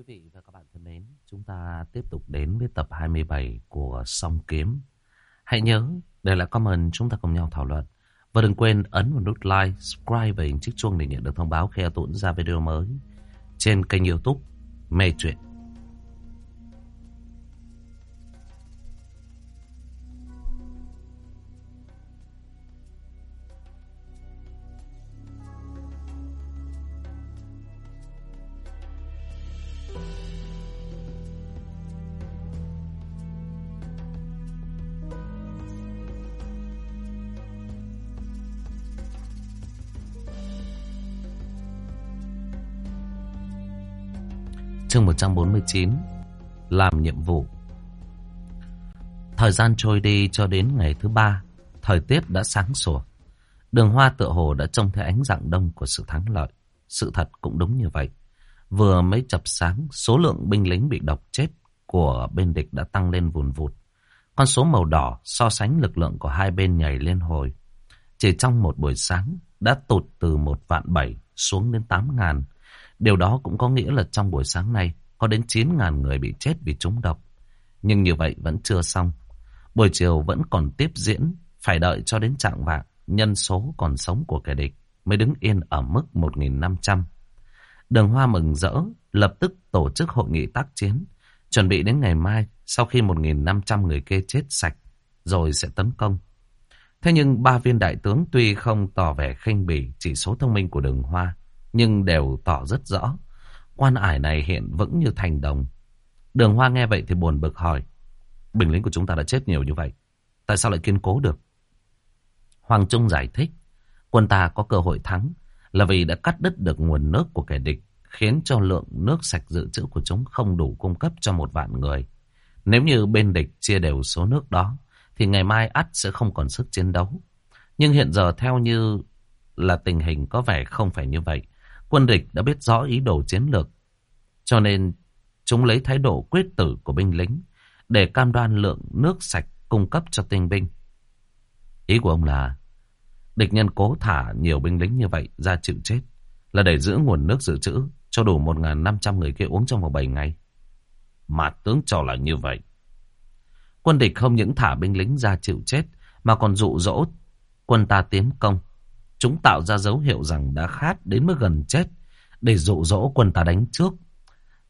Quý vị và các bạn thân mến, chúng ta tiếp tục đến với tập 27 của Song Kiếm. Hãy nhớ, để lại comment chúng ta cùng nhau thảo luận. Và đừng quên ấn vào nút like, subscribe và hình chiếc chuông để nhận được thông báo khi Tuấn ra video mới trên kênh youtube Mê Chuyện. Chương 149 Làm nhiệm vụ. Thời gian trôi đi cho đến ngày thứ ba, Thời tiết đã sáng sủa. Đường hoa tựa hồ đã trông thấy ánh dạng đông của sự thắng lợi. Sự thật cũng đúng như vậy. Vừa mới chập sáng, Số lượng binh lính bị độc chết Của bên địch đã tăng lên vùn vụt. Con số màu đỏ so sánh lực lượng của hai bên nhảy lên hồi. Chỉ trong một buổi sáng, Đã tụt từ một vạn bảy xuống đến tám ngàn Điều đó cũng có nghĩa là trong buổi sáng nay có đến 9.000 người bị chết vì trúng độc. Nhưng như vậy vẫn chưa xong. Buổi chiều vẫn còn tiếp diễn, phải đợi cho đến trạng vạng, nhân số còn sống của kẻ địch mới đứng yên ở mức 1.500. Đường Hoa mừng rỡ, lập tức tổ chức hội nghị tác chiến, chuẩn bị đến ngày mai sau khi 1.500 người kê chết sạch, rồi sẽ tấn công. Thế nhưng ba viên đại tướng tuy không tỏ vẻ khinh bỉ chỉ số thông minh của đường Hoa, nhưng đều tỏ rất rõ. Quan ải này hiện vững như thành đồng. Đường Hoa nghe vậy thì buồn bực hỏi. bình lính của chúng ta đã chết nhiều như vậy. Tại sao lại kiên cố được? Hoàng Trung giải thích. Quân ta có cơ hội thắng là vì đã cắt đứt được nguồn nước của kẻ địch. Khiến cho lượng nước sạch dự trữ của chúng không đủ cung cấp cho một vạn người. Nếu như bên địch chia đều số nước đó. Thì ngày mai ắt sẽ không còn sức chiến đấu. Nhưng hiện giờ theo như là tình hình có vẻ không phải như vậy. Quân địch đã biết rõ ý đồ chiến lược. Cho nên chúng lấy thái độ quyết tử của binh lính để cam đoan lượng nước sạch cung cấp cho tinh binh. Ý của ông là, địch nhân cố thả nhiều binh lính như vậy ra chịu chết là để giữ nguồn nước dự trữ cho đủ 1.500 người kia uống trong vòng 7 ngày. Mà tướng cho là như vậy. Quân địch không những thả binh lính ra chịu chết, mà còn dụ dỗ quân ta tiến công. Chúng tạo ra dấu hiệu rằng đã khát đến mức gần chết, để dụ dỗ quân ta đánh trước.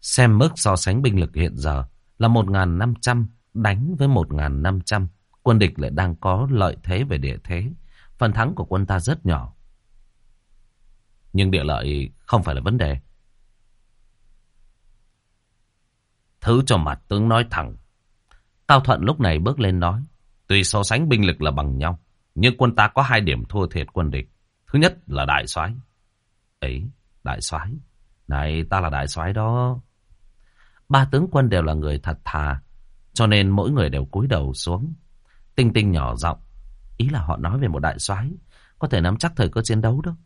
Xem mức so sánh binh lực hiện giờ là 1.500 đánh với 1.500. Quân địch lại đang có lợi thế về địa thế. Phần thắng của quân ta rất nhỏ. Nhưng địa lợi không phải là vấn đề. Thứ cho mặt tướng nói thẳng. Cao Thuận lúc này bước lên nói. Tuy so sánh binh lực là bằng nhau. Nhưng quân ta có hai điểm thua thiệt quân địch. Thứ nhất là đại soái. Ấy, đại soái. Này, ta là đại soái đó. Ba tướng quân đều là người thật thà, cho nên mỗi người đều cúi đầu xuống. Tinh tinh nhỏ giọng, ý là họ nói về một đại soái có thể nắm chắc thời cơ chiến đấu đó.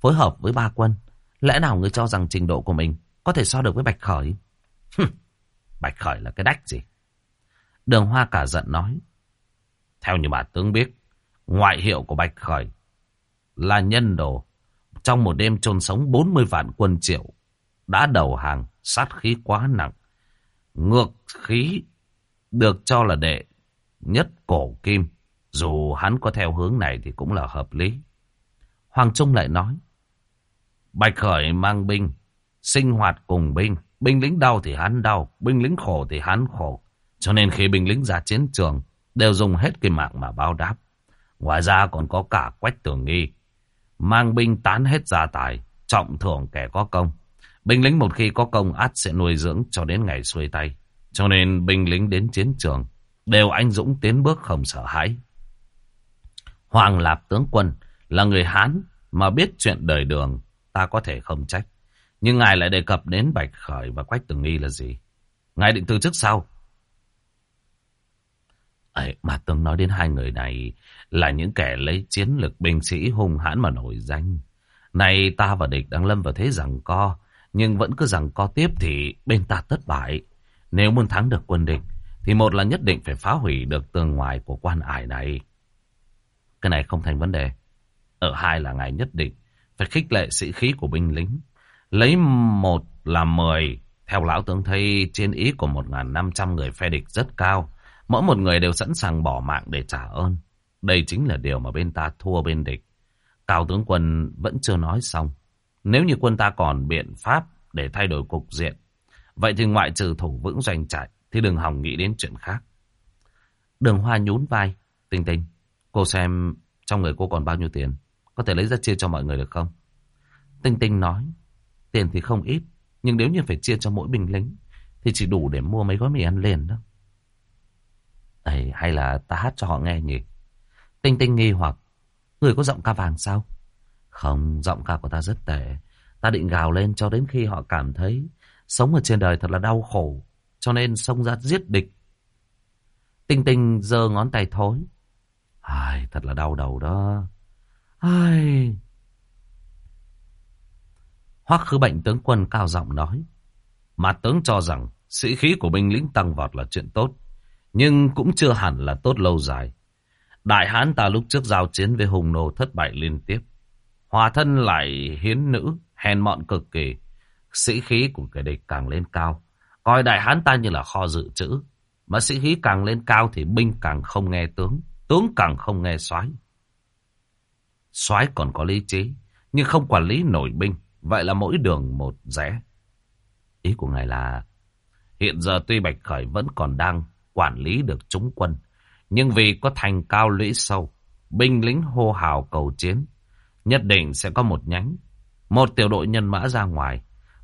Phối hợp với ba quân, lẽ nào người cho rằng trình độ của mình có thể so được với Bạch Khởi? Bạch Khởi là cái đách gì? Đường Hoa cả giận nói. Theo như bà tướng biết, ngoại hiệu của Bạch Khởi là nhân đồ. Trong một đêm chôn sống 40 vạn quân triệu, đã đầu hàng, sát khí quá nặng. Ngược khí được cho là đệ nhất cổ kim. Dù hắn có theo hướng này thì cũng là hợp lý. Hoàng Trung lại nói. Bạch Khởi mang binh, sinh hoạt cùng binh. Binh lính đau thì hắn đau, binh lính khổ thì hắn khổ. Cho nên khi binh lính ra chiến trường, đều dùng hết cái mạng mà báo đáp. Ngoài ra còn có cả quách tường nghi. Mang binh tán hết gia tài, trọng thưởng kẻ có công. Binh lính một khi có công át sẽ nuôi dưỡng cho đến ngày xuôi tay. Cho nên binh lính đến chiến trường đều anh dũng tiến bước không sợ hãi. Hoàng Lạp tướng quân là người Hán mà biết chuyện đời đường, ta có thể không trách. Nhưng ngài lại đề cập đến Bạch Khởi và Quách Tường Nghi là gì? Ngài định từ chức sao? Ấy, mà tướng nói đến hai người này là những kẻ lấy chiến lực binh sĩ hung hãn mà nổi danh. Nay ta và địch đang lâm vào thế rằng co, nhưng vẫn cứ rằng co tiếp thì bên ta thất bại. Nếu muốn thắng được quân địch, thì một là nhất định phải phá hủy được tường ngoài của quan ải này. Cái này không thành vấn đề. Ở hai là ngài nhất định phải khích lệ sĩ khí của binh lính. Lấy một là mười, Theo lão tướng thấy trên ý của 1.500 người phe địch rất cao. Mỗi một người đều sẵn sàng bỏ mạng để trả ơn. Đây chính là điều mà bên ta thua bên địch. Cao tướng quân vẫn chưa nói xong. Nếu như quân ta còn biện pháp để thay đổi cục diện, vậy thì ngoại trừ thủ vững doanh trại, thì đừng hòng nghĩ đến chuyện khác. Đường Hoa nhún vai. Tinh tinh, cô xem trong người cô còn bao nhiêu tiền. Có thể lấy ra chia cho mọi người được không? Tinh tinh nói. Tiền thì không ít. Nhưng nếu như phải chia cho mỗi binh lính, thì chỉ đủ để mua mấy gói mì ăn liền đó. Ê, hay là ta hát cho họ nghe nhỉ? Tinh tinh nghi hoặc. Người có giọng ca vàng sao? Không, giọng ca của ta rất tệ. Ta định gào lên cho đến khi họ cảm thấy sống ở trên đời thật là đau khổ. Cho nên xông ra giết địch. Tinh tinh giơ ngón tay thối. Ai, thật là đau đầu đó. Ai... Hoắc khứ bệnh tướng quân cao giọng nói. Mà tướng cho rằng sĩ khí của binh lính tăng vọt là chuyện tốt. Nhưng cũng chưa hẳn là tốt lâu dài. Đại hán ta lúc trước giao chiến với hùng nô thất bại liên tiếp. Hòa thân lại hiến nữ, hèn mọn cực kỳ. Sĩ khí của kẻ địch càng lên cao. Coi đại hán ta như là kho dự trữ. Mà sĩ khí càng lên cao thì binh càng không nghe tướng. Tướng càng không nghe soái. Soái còn có lý trí. Nhưng không quản lý nổi binh. Vậy là mỗi đường một rẽ. Ý của ngài là hiện giờ tuy Bạch Khởi vẫn còn đang quản lý được chúng quân. Nhưng vì có thành cao lũy sâu, binh lính hô hào cầu chiến, nhất định sẽ có một nhánh, một tiểu đội nhân mã ra ngoài,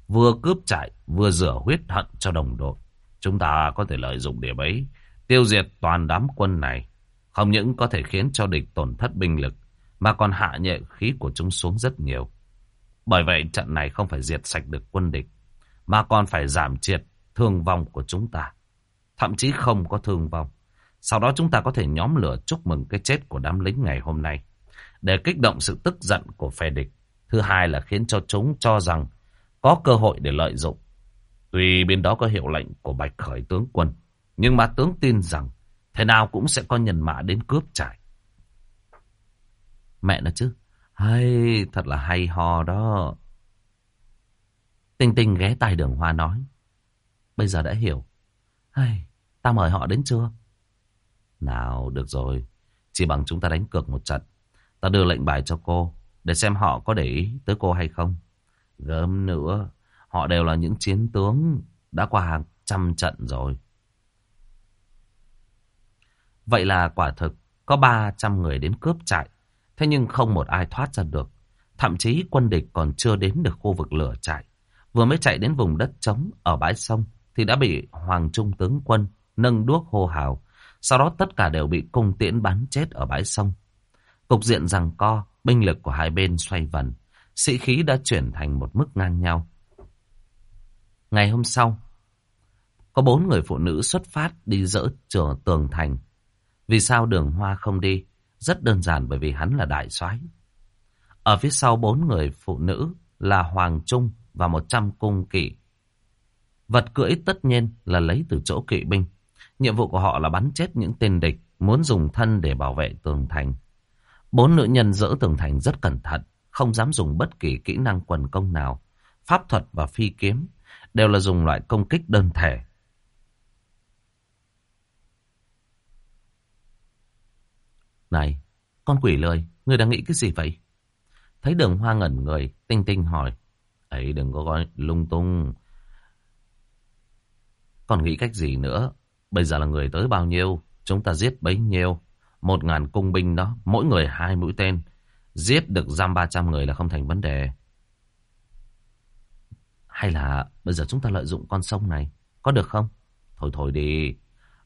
vừa cướp chạy, vừa rửa huyết hận cho đồng đội. Chúng ta có thể lợi dụng điểm ấy, tiêu diệt toàn đám quân này. Không những có thể khiến cho địch tổn thất binh lực, mà còn hạ nhẹ khí của chúng xuống rất nhiều. Bởi vậy trận này không phải diệt sạch được quân địch, mà còn phải giảm triệt thương vong của chúng ta. Thậm chí không có thương vong. Sau đó chúng ta có thể nhóm lửa chúc mừng cái chết của đám lính ngày hôm nay. Để kích động sự tức giận của phe địch. Thứ hai là khiến cho chúng cho rằng có cơ hội để lợi dụng. Tuy bên đó có hiệu lệnh của Bạch Khởi tướng quân. Nhưng mà tướng tin rằng thế nào cũng sẽ có nhân mã đến cướp trại. Mẹ nó chứ. Hay, thật là hay ho đó. Tinh Tinh ghé tai đường hoa nói. Bây giờ đã hiểu. Hay, ta mời họ đến chưa? Nào, được rồi. Chỉ bằng chúng ta đánh cược một trận. Ta đưa lệnh bài cho cô. Để xem họ có để ý tới cô hay không. Gớm nữa. Họ đều là những chiến tướng. Đã qua hàng trăm trận rồi. Vậy là quả thực có 300 người đến cướp trại. Thế nhưng không một ai thoát ra được. Thậm chí quân địch còn chưa đến được khu vực lửa trại. Vừa mới chạy đến vùng đất trống ở bãi sông thì đã bị Hoàng Trung tướng quân nâng đuốc hô hào. Sau đó tất cả đều bị cung tiễn bắn chết ở bãi sông. Cục diện rằng co, binh lực của hai bên xoay vần. Sĩ khí đã chuyển thành một mức ngang nhau. Ngày hôm sau, có bốn người phụ nữ xuất phát đi dỡ trở tường thành. Vì sao đường hoa không đi? Rất đơn giản bởi vì hắn là đại soái. Ở phía sau bốn người phụ nữ là Hoàng Trung và một trăm cung kỵ. Vật cưỡi tất nhiên là lấy từ chỗ kỵ binh. Nhiệm vụ của họ là bắn chết những tên địch muốn dùng thân để bảo vệ tường thành. Bốn nữ nhân dỡ tường thành rất cẩn thận, không dám dùng bất kỳ kỹ năng quần công nào. Pháp thuật và phi kiếm đều là dùng loại công kích đơn thể. Này, con quỷ lời, ngươi đang nghĩ cái gì vậy? Thấy đường hoa ngẩn người, tinh tinh hỏi. ấy đừng có gọi lung tung. Còn nghĩ cách gì nữa? Bây giờ là người tới bao nhiêu? Chúng ta giết bấy nhiêu? Một ngàn cung binh đó, mỗi người hai mũi tên. Giết được giam ba trăm người là không thành vấn đề. Hay là bây giờ chúng ta lợi dụng con sông này, có được không? Thôi thôi đi.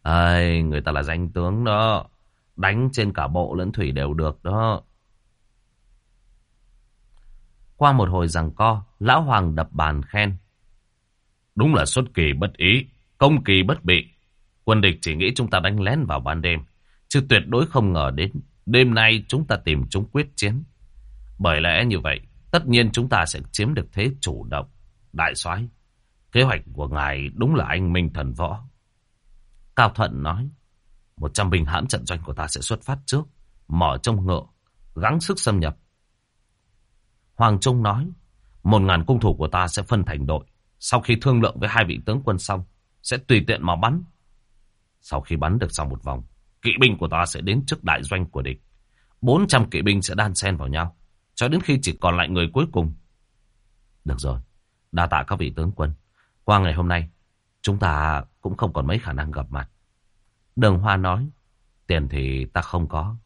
Ây, người ta là danh tướng đó. Đánh trên cả bộ lẫn thủy đều được đó. Qua một hồi rằng co, Lão Hoàng đập bàn khen. Đúng là xuất kỳ bất ý, công kỳ bất bị. Quân địch chỉ nghĩ chúng ta đánh lén vào ban đêm, chứ tuyệt đối không ngờ đến đêm nay chúng ta tìm chúng quyết chiến. Bởi lẽ như vậy, tất nhiên chúng ta sẽ chiếm được thế chủ động. Đại soái, kế hoạch của ngài đúng là anh minh thần võ. Cao Thuận nói, một trăm binh hãm trận doanh của ta sẽ xuất phát trước, mở trong ngựa, gắng sức xâm nhập. Hoàng Trung nói, một ngàn cung thủ của ta sẽ phân thành đội, sau khi thương lượng với hai vị tướng quân xong, sẽ tùy tiện mà bắn. Sau khi bắn được xong một vòng, kỵ binh của ta sẽ đến trước đại doanh của địch. 400 kỵ binh sẽ đan xen vào nhau, cho đến khi chỉ còn lại người cuối cùng. Được rồi, đa tạ các vị tướng quân. Qua ngày hôm nay, chúng ta cũng không còn mấy khả năng gặp mặt. Đường Hoa nói, tiền thì ta không có,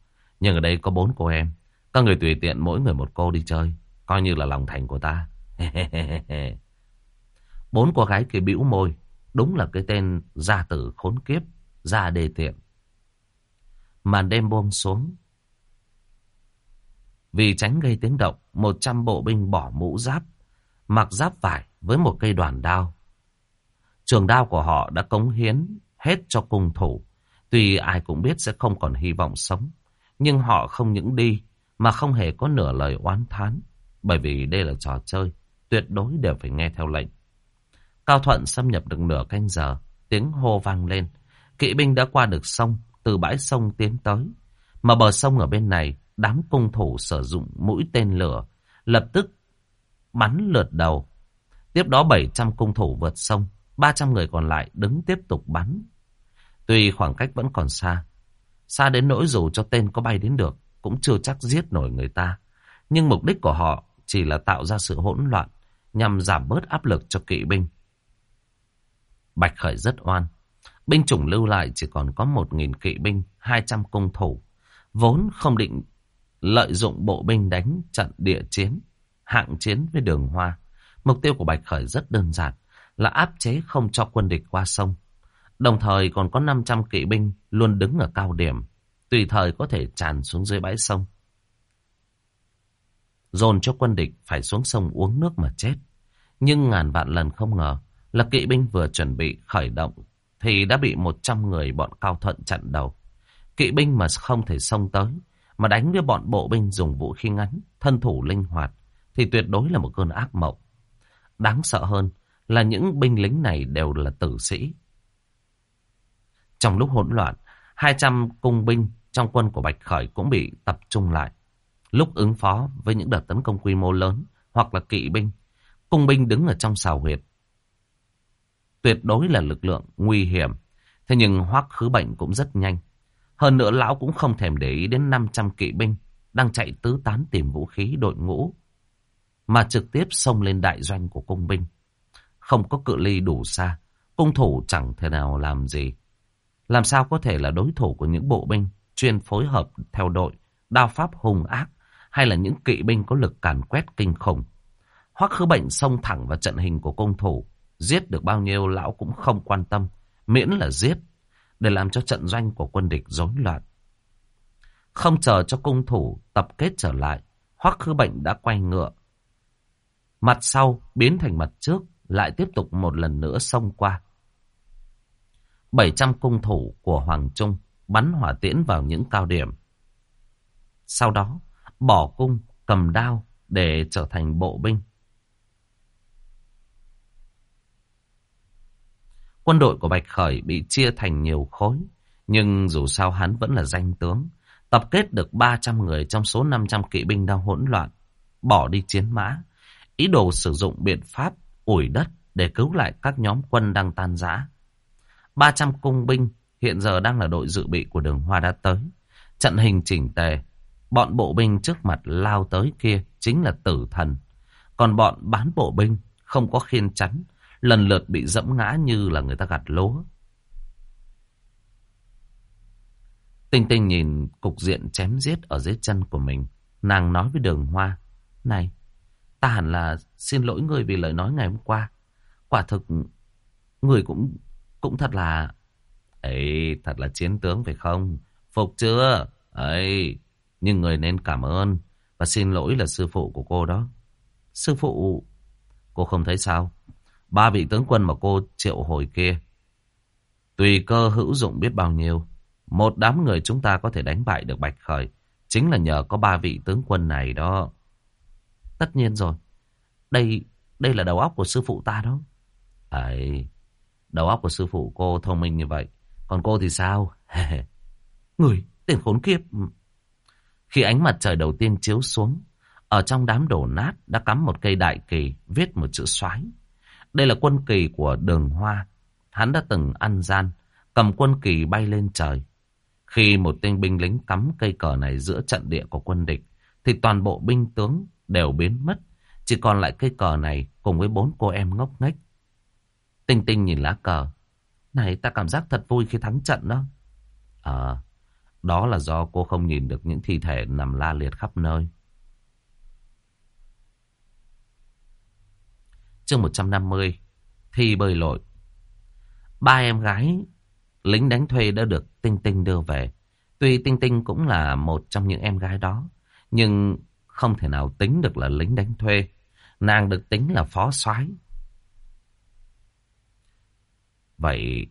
nhưng ở đây có bốn cô em. Các người tùy tiện mỗi người một cô đi chơi, coi như là lòng thành của ta. bốn cô gái kia bĩu môi, đúng là cái tên gia tử khốn kiếp, ra đề tiện. Màn đêm buông xuống. Vì tránh gây tiếng động, một trăm bộ binh bỏ mũ giáp, mặc giáp vải với một cây đoàn đao. Trường đao của họ đã cống hiến hết cho cung thủ. Tuy ai cũng biết sẽ không còn hy vọng sống. Nhưng họ không những đi mà không hề có nửa lời oán thán. Bởi vì đây là trò chơi. Tuyệt đối đều phải nghe theo lệnh. Cao Thuận xâm nhập được nửa canh giờ. Tiếng hô vang lên. Kỵ binh đã qua được sông. Từ bãi sông tiến tới. Mà bờ sông ở bên này. Đám cung thủ sử dụng mũi tên lửa. Lập tức bắn lượt đầu. Tiếp đó 700 cung thủ vượt sông. 300 người còn lại đứng tiếp tục bắn. Tuy khoảng cách vẫn còn xa, xa đến nỗi dù cho tên có bay đến được, cũng chưa chắc giết nổi người ta. Nhưng mục đích của họ chỉ là tạo ra sự hỗn loạn, nhằm giảm bớt áp lực cho kỵ binh. Bạch Khởi rất oan. Binh chủng lưu lại chỉ còn có 1.000 kỵ binh, 200 cung thủ. Vốn không định lợi dụng bộ binh đánh trận địa chiến, hạng chiến với đường hoa. Mục tiêu của Bạch Khởi rất đơn giản là áp chế không cho quân địch qua sông. Đồng thời còn có 500 kỵ binh luôn đứng ở cao điểm, tùy thời có thể tràn xuống dưới bãi sông. Dồn cho quân địch phải xuống sông uống nước mà chết. Nhưng ngàn vạn lần không ngờ là kỵ binh vừa chuẩn bị khởi động thì đã bị 100 người bọn cao thuận chặn đầu. Kỵ binh mà không thể xông tới mà đánh với bọn bộ binh dùng vũ khí ngắn, thân thủ linh hoạt thì tuyệt đối là một cơn ác mộng. Đáng sợ hơn là những binh lính này đều là tử sĩ. Trong lúc hỗn loạn, 200 cung binh trong quân của Bạch Khởi cũng bị tập trung lại. Lúc ứng phó với những đợt tấn công quy mô lớn hoặc là kỵ binh, cung binh đứng ở trong xào huyệt. Tuyệt đối là lực lượng nguy hiểm. Thế nhưng hoắc khứ bệnh cũng rất nhanh. Hơn nữa lão cũng không thèm để ý đến 500 kỵ binh đang chạy tứ tán tìm vũ khí đội ngũ. Mà trực tiếp xông lên đại doanh của công binh. Không có cự ly đủ xa. Cung thủ chẳng thể nào làm gì. Làm sao có thể là đối thủ của những bộ binh chuyên phối hợp theo đội, đao pháp hung ác hay là những kỵ binh có lực càn quét kinh khủng. Hoắc khứ bệnh xông thẳng vào trận hình của cung thủ. Giết được bao nhiêu lão cũng không quan tâm. Miễn là giết. Để làm cho trận doanh của quân địch rối loạn. Không chờ cho cung thủ tập kết trở lại. Hoắc khứ bệnh đã quay ngựa. Mặt sau biến thành mặt trước lại tiếp tục một lần nữa xông qua. 700 cung thủ của Hoàng Trung bắn hỏa tiễn vào những cao điểm. Sau đó, bỏ cung, cầm đao để trở thành bộ binh. Quân đội của Bạch Khởi bị chia thành nhiều khối, nhưng dù sao hắn vẫn là danh tướng. Tập kết được 300 người trong số 500 kỵ binh đang hỗn loạn, bỏ đi chiến mã, ý đồ sử dụng biện pháp ủi đất để cứu lại các nhóm quân đang tan rã. 300 cung binh hiện giờ đang là đội dự bị của đường hoa đã tới. Trận hình chỉnh tề, bọn bộ binh trước mặt lao tới kia chính là tử thần. Còn bọn bán bộ binh không có khiên chắn, lần lượt bị dẫm ngã như là người ta gặt lúa. Tinh tinh nhìn cục diện chém giết ở dưới chân của mình. Nàng nói với đường hoa. Này, ta hẳn là xin lỗi người vì lời nói ngày hôm qua. Quả thực, người cũng cũng thật là... ấy thật là chiến tướng phải không? Phục chưa? ấy nhưng người nên cảm ơn và xin lỗi là sư phụ của cô đó. Sư phụ... Cô không thấy sao? Ba vị tướng quân mà cô triệu hồi kia. Tùy cơ hữu dụng biết bao nhiêu. Một đám người chúng ta có thể đánh bại được Bạch Khởi. Chính là nhờ có ba vị tướng quân này đó. Tất nhiên rồi. Đây đây là đầu óc của sư phụ ta đó. Ấy, đầu óc của sư phụ cô thông minh như vậy. Còn cô thì sao? Người, tên khốn kiếp. Khi ánh mặt trời đầu tiên chiếu xuống, ở trong đám đổ nát đã cắm một cây đại kỳ viết một chữ xoái. Đây là quân kỳ của đường hoa. Hắn đã từng ăn gian, cầm quân kỳ bay lên trời. Khi một tên binh lính cắm cây cờ này giữa trận địa của quân địch, thì toàn bộ binh tướng đều biến mất. Chỉ còn lại cây cờ này cùng với bốn cô em ngốc nghếch. Tinh tinh nhìn lá cờ. Này ta cảm giác thật vui khi thắng trận đó. Ờ, đó là do cô không nhìn được những thi thể nằm la liệt khắp nơi. Chương 150 Thi bơi lội Ba em gái lính đánh thuê đã được Tinh Tinh đưa về. Tuy Tinh Tinh cũng là một trong những em gái đó, nhưng không thể nào tính được là lính đánh thuê. Nàng được tính là phó soái. Vậy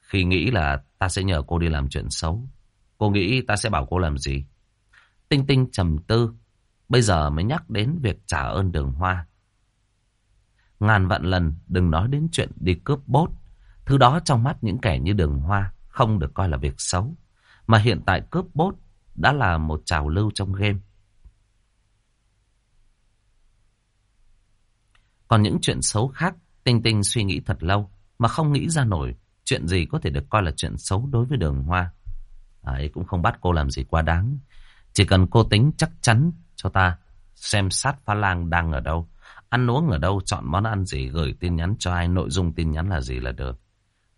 khi nghĩ là ta sẽ nhờ cô đi làm chuyện xấu, cô nghĩ ta sẽ bảo cô làm gì? Tinh Tinh trầm tư, bây giờ mới nhắc đến việc trả ơn đường hoa. Ngàn vạn lần đừng nói đến chuyện đi cướp bốt. Thứ đó trong mắt những kẻ như đường hoa không được coi là việc xấu. Mà hiện tại cướp bốt đã là một trào lưu trong game. Còn những chuyện xấu khác, Tinh Tinh suy nghĩ thật lâu mà không nghĩ ra nổi chuyện gì có thể được coi là chuyện xấu đối với đường hoa. Ấy cũng không bắt cô làm gì quá đáng. Chỉ cần cô tính chắc chắn cho ta xem sát phá lang đang ở đâu. Ăn uống ở đâu, chọn món ăn gì, gửi tin nhắn cho ai, nội dung tin nhắn là gì là được.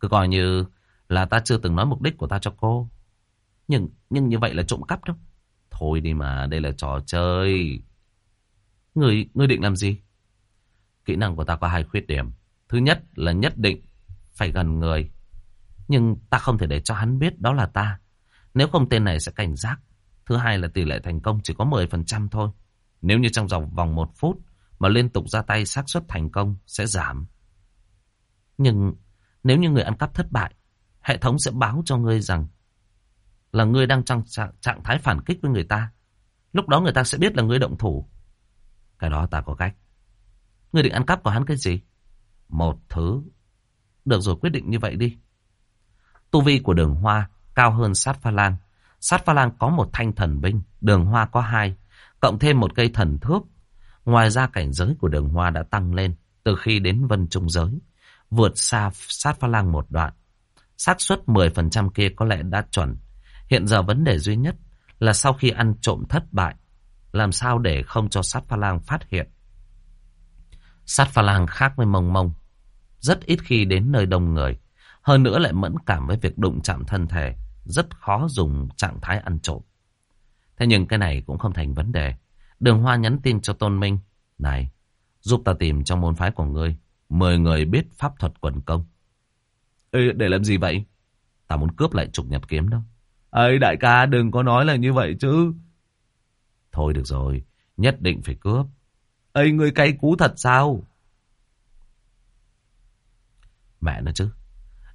Cứ coi như là ta chưa từng nói mục đích của ta cho cô. Nhưng nhưng như vậy là trộm cắp đâu. Thôi đi mà, đây là trò chơi. Người, người định làm gì? Kỹ năng của ta có hai khuyết điểm. Thứ nhất là nhất định phải gần người. Nhưng ta không thể để cho hắn biết đó là ta. Nếu không tên này sẽ cảnh giác. Thứ hai là tỷ lệ thành công chỉ có 10% thôi. Nếu như trong vòng vòng một phút mà liên tục ra tay xác suất thành công sẽ giảm. Nhưng nếu như người ăn cắp thất bại, hệ thống sẽ báo cho ngươi rằng là ngươi đang trong trạng thái phản kích với người ta. Lúc đó người ta sẽ biết là ngươi động thủ. Cái đó ta có cách. Ngươi định ăn cắp của hắn cái gì? Một thứ. Được rồi quyết định như vậy đi. Tu vi của đường hoa cao hơn sát pha lan. Sát pha lan có một thanh thần binh, đường hoa có hai, cộng thêm một cây thần thước. Ngoài ra cảnh giới của đường hoa đã tăng lên từ khi đến vân trung giới, vượt xa sát pha lang một đoạn. xác suất 10% kia có lẽ đã chuẩn. Hiện giờ vấn đề duy nhất là sau khi ăn trộm thất bại, làm sao để không cho sát pha lang phát hiện. Sát pha lang khác với mông mông, rất ít khi đến nơi đông người. Hơn nữa lại mẫn cảm với việc đụng chạm thân thể, rất khó dùng trạng thái ăn trộm. Thế nhưng cái này cũng không thành vấn đề. Đường Hoa nhắn tin cho Tôn Minh. Này, giúp ta tìm trong môn phái của ngươi. Mười người biết pháp thuật quần công. Ê, để làm gì vậy? Ta muốn cướp lại trục nhật kiếm đâu. Ê, đại ca đừng có nói là như vậy chứ. Thôi được rồi, nhất định phải cướp. Ê, ngươi cay cú thật sao? Mẹ nó chứ.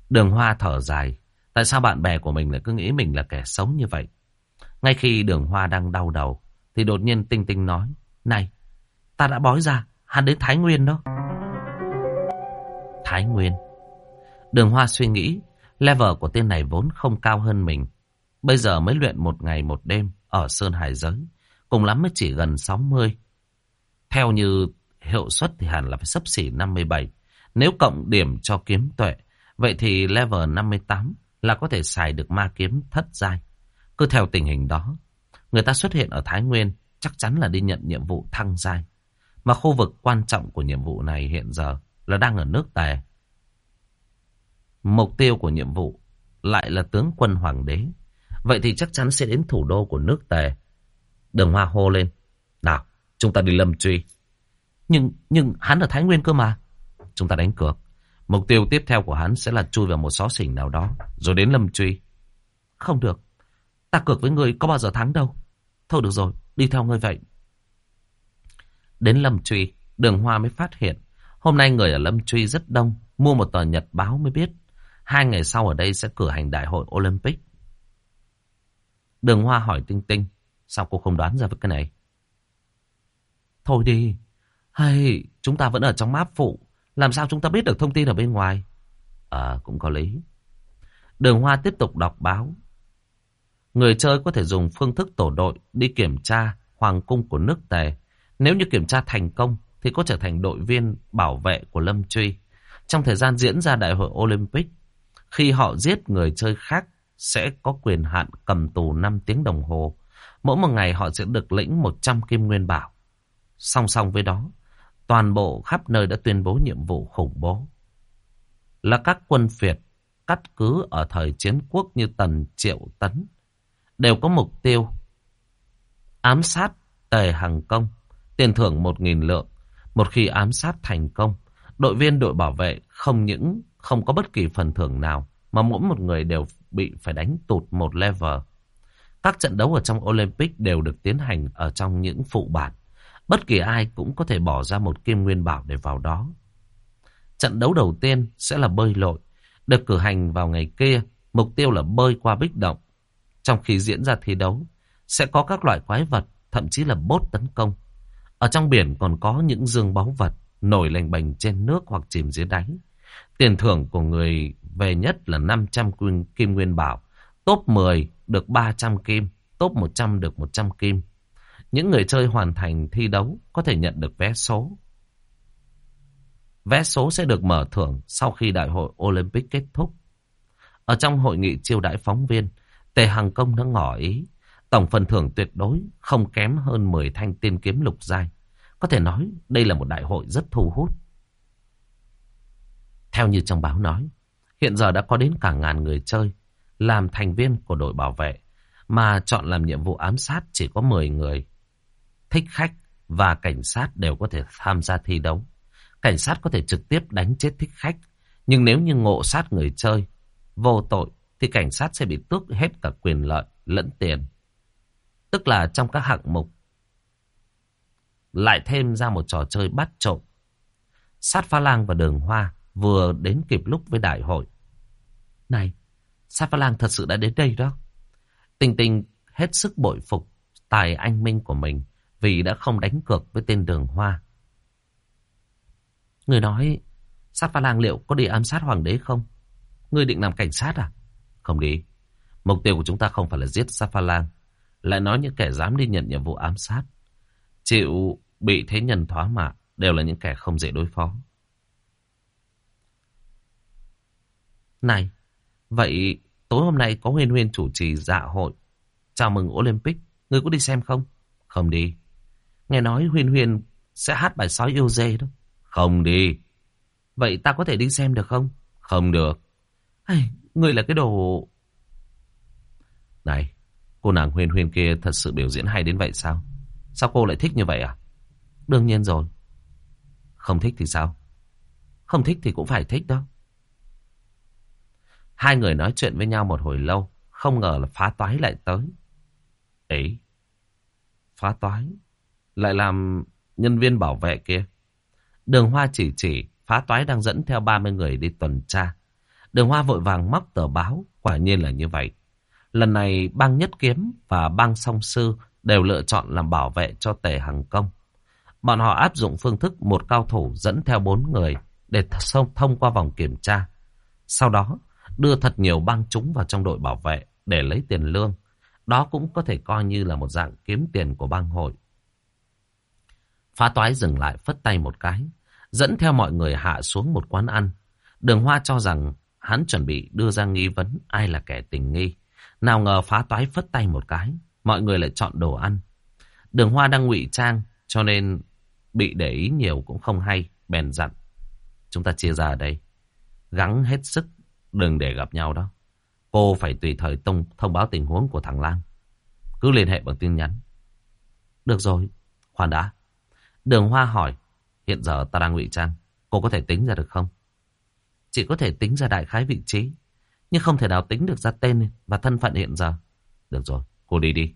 Đường Hoa thở dài. Tại sao bạn bè của mình lại cứ nghĩ mình là kẻ sống như vậy? Ngay khi đường Hoa đang đau đầu, thì đột nhiên Tinh Tinh nói, Này, ta đã bói ra, hắn đến Thái Nguyên đó. Thái Nguyên. Đường Hoa suy nghĩ, level của tên này vốn không cao hơn mình. Bây giờ mới luyện một ngày một đêm ở Sơn Hải Giới. Cùng lắm mới chỉ gần 60. Theo như hiệu suất thì hẳn là phải sấp xỉ 57. Nếu cộng điểm cho kiếm tuệ, vậy thì level 58 là có thể xài được ma kiếm thất giai. Cứ theo tình hình đó, người ta xuất hiện ở Thái Nguyên chắc chắn là đi nhận nhiệm vụ thăng giai. Mà khu vực quan trọng của nhiệm vụ này hiện giờ là đang ở nước Tề. Mục tiêu của nhiệm vụ lại là tướng quân hoàng đế. Vậy thì chắc chắn sẽ đến thủ đô của nước Tề. Đường Hoa hô lên. Nào, chúng ta đi lâm truy. Nhưng, nhưng hắn ở Thái Nguyên cơ mà. Chúng ta đánh cược. Mục tiêu tiếp theo của hắn sẽ là chui vào một xó xỉnh nào đó. Rồi đến lâm truy. Không được. Ta cược với người có bao giờ thắng đâu. Thôi được rồi, đi theo ngươi vậy. Đến Lâm Truy, đường hoa mới phát hiện. Hôm nay người ở Lâm Truy rất đông. Mua một tờ nhật báo mới biết. Hai ngày sau ở đây sẽ cử hành đại hội Olympic. Đường hoa hỏi Tinh Tinh. Sao cô không đoán ra với cái này? Thôi đi. Hay, chúng ta vẫn ở trong map phụ. Làm sao chúng ta biết được thông tin ở bên ngoài? À, cũng có lý. Đường Hoa tiếp tục đọc báo. Người chơi có thể dùng phương thức tổ đội đi kiểm tra hoàng cung của nước Tề. Nếu như kiểm tra thành công thì có trở thành đội viên bảo vệ của Lâm Truy. Trong thời gian diễn ra đại hội Olympic, khi họ giết người chơi khác sẽ có quyền hạn cầm tù 5 tiếng đồng hồ. Mỗi một ngày họ sẽ được lĩnh 100 kim nguyên bảo. Song song với đó, toàn bộ khắp nơi đã tuyên bố nhiệm vụ khủng bố. Là các quân phiệt cắt cứ ở thời chiến quốc như Tần Triệu Tấn đều có mục tiêu ám sát Tề Hằng Công, tiền thưởng 1.000 lượng. Một khi ám sát thành công, đội viên đội bảo vệ không những không có bất kỳ phần thưởng nào, mà mỗi một người đều bị phải đánh tụt một level. Các trận đấu ở trong Olympic đều được tiến hành ở trong những phụ bản. Bất kỳ ai cũng có thể bỏ ra một kim nguyên bảo để vào đó. Trận đấu đầu tiên sẽ là bơi lội, được cử hành vào ngày kia, mục tiêu là bơi qua bích động. Trong khi diễn ra thi đấu, sẽ có các loại quái vật, thậm chí là bốt tấn công. Ở trong biển còn có những dương báu vật nổi lềnh bềnh trên nước hoặc chìm dưới đáy. Tiền thưởng của người về nhất là 500 kim nguyên bảo. Top 10 được 300 kim, top 100 được 100 kim. Những người chơi hoàn thành thi đấu có thể nhận được vé số. Vé số sẽ được mở thưởng sau khi đại hội Olympic kết thúc. Ở trong hội nghị chiêu đãi phóng viên, Tề Hằng Công đã ngỏ ý Tổng phần thưởng tuyệt đối không kém hơn 10 thanh tiên kiếm lục giai. Có thể nói đây là một đại hội rất thu hút. Theo như trong báo nói, hiện giờ đã có đến cả ngàn người chơi làm thành viên của đội bảo vệ mà chọn làm nhiệm vụ ám sát chỉ có 10 người. Thích khách và cảnh sát đều có thể tham gia thi đấu. Cảnh sát có thể trực tiếp đánh chết thích khách, nhưng nếu như ngộ sát người chơi vô tội thì cảnh sát sẽ bị tước hết cả quyền lợi lẫn tiền. Tức là trong các hạng mục lại thêm ra một trò chơi bắt trộm. Sát pha lang và đường hoa vừa đến kịp lúc với đại hội. Này, sát pha lang thật sự đã đến đây đó. Tình tình hết sức bội phục tài anh minh của mình vì đã không đánh cược với tên đường hoa. Người nói, sát pha lang liệu có đi ám sát hoàng đế không? Người định làm cảnh sát à? Không đi. Mục tiêu của chúng ta không phải là giết sát pha lang lại nói những kẻ dám đi nhận nhiệm vụ ám sát. Chịu bị thế nhân thoá mạ đều là những kẻ không dễ đối phó. Này, vậy tối hôm nay có Huyên Huyên chủ trì dạ hội chào mừng Olympic. Ngươi có đi xem không? Không đi. Nghe nói Huyên Huyên sẽ hát bài sói yêu dê đó. Không đi. Vậy ta có thể đi xem được không? Không được. Ai, ngươi là cái đồ... Này, Cô nàng huyên huyên kia thật sự biểu diễn hay đến vậy sao? Sao cô lại thích như vậy à? Đương nhiên rồi. Không thích thì sao? Không thích thì cũng phải thích đó. Hai người nói chuyện với nhau một hồi lâu. Không ngờ là phá toái lại tới. Ấy. Phá toái. Lại làm nhân viên bảo vệ kia. Đường Hoa chỉ chỉ. Phá toái đang dẫn theo 30 người đi tuần tra. Đường Hoa vội vàng móc tờ báo. Quả nhiên là như vậy. Lần này bang Nhất Kiếm và bang Song Sư đều lựa chọn làm bảo vệ cho Tề Hằng Công. Bọn họ áp dụng phương thức một cao thủ dẫn theo bốn người để thông qua vòng kiểm tra. Sau đó đưa thật nhiều bang chúng vào trong đội bảo vệ để lấy tiền lương. Đó cũng có thể coi như là một dạng kiếm tiền của bang hội. Phá toái dừng lại phất tay một cái, dẫn theo mọi người hạ xuống một quán ăn. Đường Hoa cho rằng hắn chuẩn bị đưa ra nghi vấn ai là kẻ tình nghi. Nào ngờ phá toái phất tay một cái, mọi người lại chọn đồ ăn. Đường hoa đang ngụy trang, cho nên bị để ý nhiều cũng không hay, bèn dặn. Chúng ta chia ra ở đây, gắng hết sức, đừng để gặp nhau đó. Cô phải tùy thời tông thông báo tình huống của thằng Lang. Cứ liên hệ bằng tin nhắn. Được rồi, khoan đã. Đường Hoa hỏi, hiện giờ ta đang ngụy trang, cô có thể tính ra được không? Chỉ có thể tính ra đại khái vị trí. Nhưng không thể nào tính được ra tên và thân phận hiện giờ. Được rồi, cô đi đi.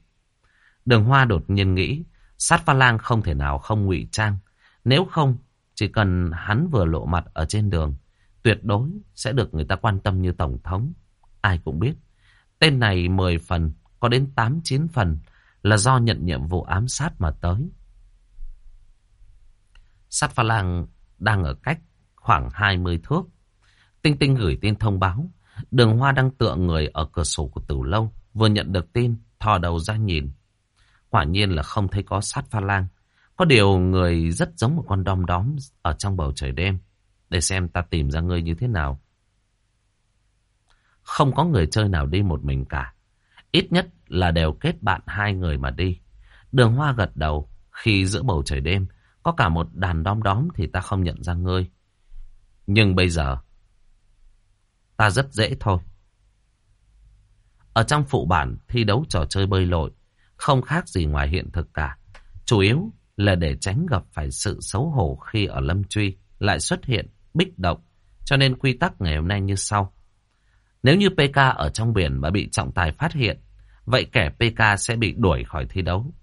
Đường Hoa đột nhiên nghĩ, sát pha lang không thể nào không ngụy trang. Nếu không, chỉ cần hắn vừa lộ mặt ở trên đường, tuyệt đối sẽ được người ta quan tâm như Tổng thống. Ai cũng biết, tên này 10 phần, có đến 8-9 phần là do nhận nhiệm vụ ám sát mà tới. Sát pha lang đang ở cách khoảng 20 thước. Tinh Tinh gửi tin thông báo Đường Hoa đang tựa người ở cửa sổ của tử lâu, vừa nhận được tin, thò đầu ra nhìn. Quả nhiên là không thấy có sát pha lang. Có điều người rất giống một con đom đóm ở trong bầu trời đêm. để xem ta tìm ra ngươi như thế nào. Không có người chơi nào đi một mình cả. Ít nhất là đều kết bạn hai người mà đi. Đường hoa gật đầu. Khi giữa bầu trời đêm, có cả một đàn đom đóm thì ta không nhận ra ngươi. Nhưng bây giờ, ta rất dễ thôi. Ở trong phụ bản thi đấu trò chơi bơi lội, không khác gì ngoài hiện thực cả. Chủ yếu là để tránh gặp phải sự xấu hổ khi ở Lâm Truy lại xuất hiện bích động. Cho nên quy tắc ngày hôm nay như sau. Nếu như PK ở trong biển mà bị trọng tài phát hiện, vậy kẻ PK sẽ bị đuổi khỏi thi đấu.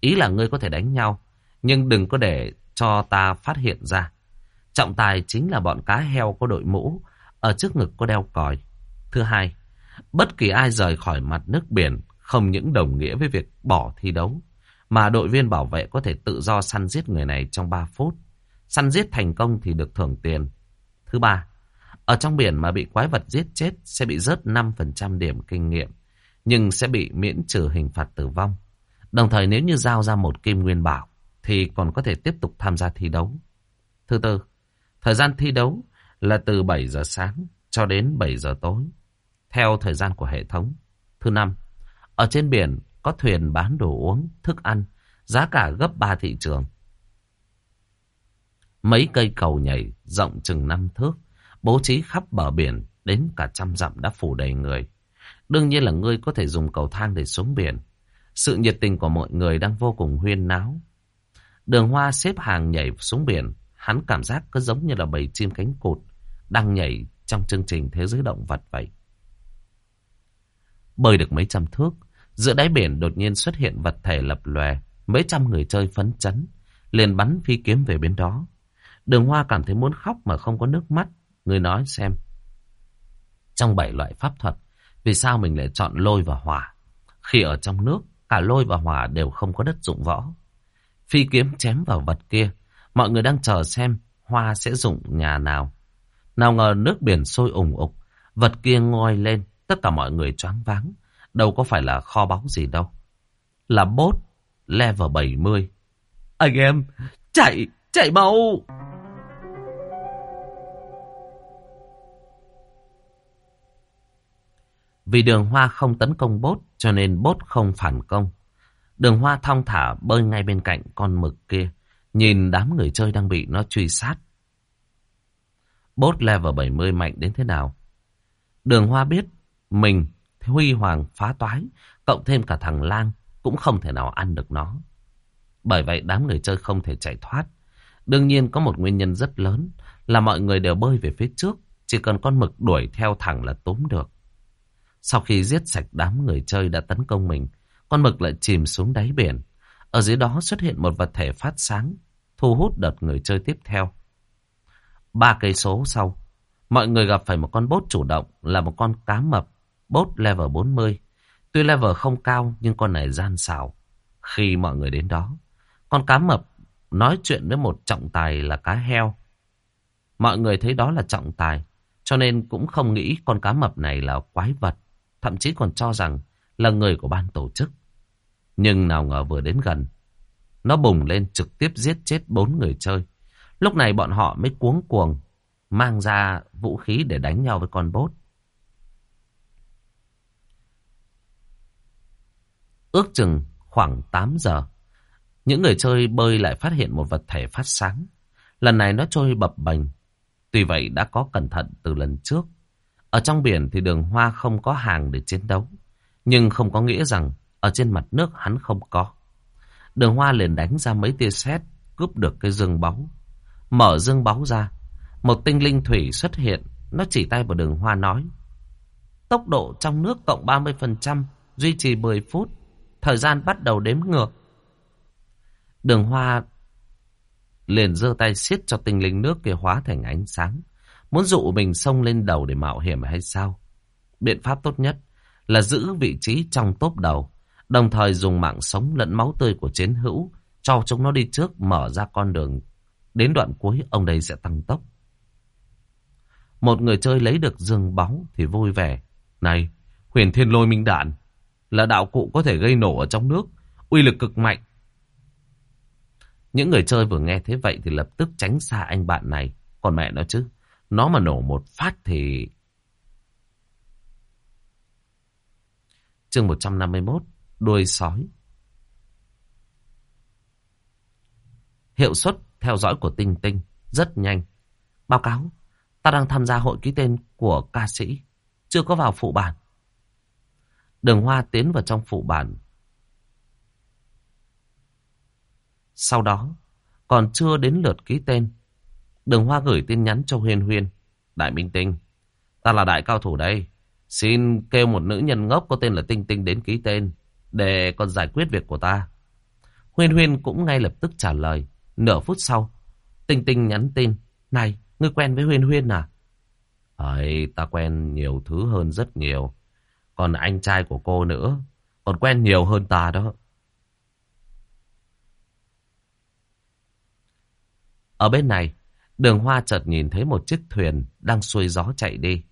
Ý là ngươi có thể đánh nhau, nhưng đừng có để cho ta phát hiện ra. Trọng tài chính là bọn cá heo có đội mũ, ở trước ngực có đeo còi. Thứ hai, bất kỳ ai rời khỏi mặt nước biển không những đồng nghĩa với việc bỏ thi đấu, mà đội viên bảo vệ có thể tự do săn giết người này trong 3 phút. Săn giết thành công thì được thưởng tiền. Thứ ba, ở trong biển mà bị quái vật giết chết sẽ bị rớt 5% điểm kinh nghiệm, nhưng sẽ bị miễn trừ hình phạt tử vong. Đồng thời nếu như giao ra một kim nguyên bảo, thì còn có thể tiếp tục tham gia thi đấu. Thứ tư, thời gian thi đấu là từ 7 giờ sáng cho đến 7 giờ tối, theo thời gian của hệ thống. Thứ năm, ở trên biển có thuyền bán đồ uống, thức ăn, giá cả gấp 3 thị trường. Mấy cây cầu nhảy rộng chừng năm thước, bố trí khắp bờ biển đến cả trăm dặm đã phủ đầy người. Đương nhiên là ngươi có thể dùng cầu thang để xuống biển. Sự nhiệt tình của mọi người đang vô cùng huyên náo. Đường hoa xếp hàng nhảy xuống biển, hắn cảm giác cứ giống như là bầy chim cánh cụt đang nhảy trong chương trình Thế giới động vật vậy. Bơi được mấy trăm thước, giữa đáy biển đột nhiên xuất hiện vật thể lập lòe, mấy trăm người chơi phấn chấn, liền bắn phi kiếm về bên đó. Đường Hoa cảm thấy muốn khóc mà không có nước mắt. Người nói xem. Trong bảy loại pháp thuật, vì sao mình lại chọn lôi và hỏa? Khi ở trong nước, cả lôi và hỏa đều không có đất dụng võ. Phi kiếm chém vào vật kia, mọi người đang chờ xem Hoa sẽ dụng nhà nào. Nào ngờ nước biển sôi ủng ục, vật kia ngoi lên, tất cả mọi người choáng váng. Đâu có phải là kho báu gì đâu. Là bốt, level 70. Anh em, chạy, chạy mau! Vì đường hoa không tấn công bốt cho nên bốt không phản công. Đường hoa thong thả bơi ngay bên cạnh con mực kia. Nhìn đám người chơi đang bị nó truy sát. Bốt level 70 mạnh đến thế nào? Đường hoa biết mình huy hoàng phá toái cộng thêm cả thằng lang cũng không thể nào ăn được nó. Bởi vậy đám người chơi không thể chạy thoát. Đương nhiên có một nguyên nhân rất lớn là mọi người đều bơi về phía trước. Chỉ cần con mực đuổi theo thẳng là tóm được. Sau khi giết sạch đám người chơi đã tấn công mình, con mực lại chìm xuống đáy biển. Ở dưới đó xuất hiện một vật thể phát sáng, thu hút đợt người chơi tiếp theo. Ba cây số sau, mọi người gặp phải một con bốt chủ động là một con cá mập, bốt level 40. Tuy level không cao nhưng con này gian xảo. Khi mọi người đến đó, con cá mập nói chuyện với một trọng tài là cá heo. Mọi người thấy đó là trọng tài, cho nên cũng không nghĩ con cá mập này là quái vật thậm chí còn cho rằng là người của ban tổ chức. Nhưng nào ngờ vừa đến gần, nó bùng lên trực tiếp giết chết bốn người chơi. Lúc này bọn họ mới cuống cuồng, mang ra vũ khí để đánh nhau với con bốt. Ước chừng khoảng 8 giờ, những người chơi bơi lại phát hiện một vật thể phát sáng. Lần này nó trôi bập bềnh. Tuy vậy đã có cẩn thận từ lần trước. Ở trong biển thì đường hoa không có hàng để chiến đấu. Nhưng không có nghĩa rằng ở trên mặt nước hắn không có. Đường hoa liền đánh ra mấy tia sét cướp được cái dương báu. Mở dương báu ra, một tinh linh thủy xuất hiện, nó chỉ tay vào đường hoa nói. Tốc độ trong nước cộng 30%, duy trì 10 phút, thời gian bắt đầu đếm ngược. Đường hoa liền giơ tay siết cho tinh linh nước kia hóa thành ánh sáng. Muốn dụ mình xông lên đầu để mạo hiểm hay sao? Biện pháp tốt nhất là giữ vị trí trong tốp đầu, đồng thời dùng mạng sống lẫn máu tươi của chiến hữu, cho chúng nó đi trước mở ra con đường. Đến đoạn cuối ông đây sẽ tăng tốc. Một người chơi lấy được dương báu thì vui vẻ. Này, huyền thiên lôi minh đạn là đạo cụ có thể gây nổ ở trong nước, uy lực cực mạnh. Những người chơi vừa nghe thế vậy thì lập tức tránh xa anh bạn này Còn mẹ nó chứ. Nó mà nổ một phát thì... Chương 151. Đuôi sói. Hiệu suất theo dõi của Tinh Tinh rất nhanh. Báo cáo, ta đang tham gia hội ký tên của ca sĩ, chưa có vào phụ bản. Đường Hoa tiến vào trong phụ bản. Sau đó, còn chưa đến lượt ký tên. Đường Hoa gửi tin nhắn cho Huyên Huyên. Đại Minh Tinh, ta là đại cao thủ đây. Xin kêu một nữ nhân ngốc có tên là Tinh Tinh đến ký tên, để còn giải quyết việc của ta. Huyên Huyên cũng ngay lập tức trả lời. Nửa phút sau, Tinh Tinh nhắn tin. Này, ngươi quen với Huyên Huyên à? Ấy, ta quen nhiều thứ hơn rất nhiều. Còn anh trai của cô nữa, còn quen nhiều hơn ta đó. Ở bên này, đường hoa chợt nhìn thấy một chiếc thuyền đang xuôi gió chạy đi.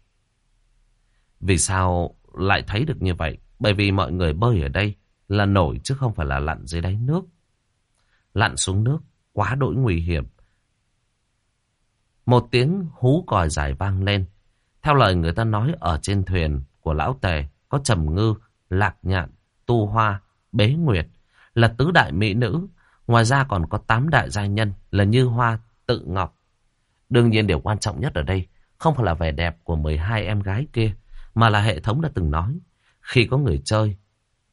Vì sao lại thấy được như vậy? Bởi vì mọi người bơi ở đây là nổi chứ không phải là lặn dưới đáy nước. Lặn xuống nước quá đỗi nguy hiểm. Một tiếng hú còi dài vang lên. Theo lời người ta nói ở trên thuyền của lão tề có trầm ngư, lạc nhạn, tu hoa, bế nguyệt là tứ đại mỹ nữ. Ngoài ra còn có tám đại gia nhân là như hoa, tự ngọc. Đương nhiên điều quan trọng nhất ở đây không phải là vẻ đẹp của 12 em gái kia mà là hệ thống đã từng nói. Khi có người chơi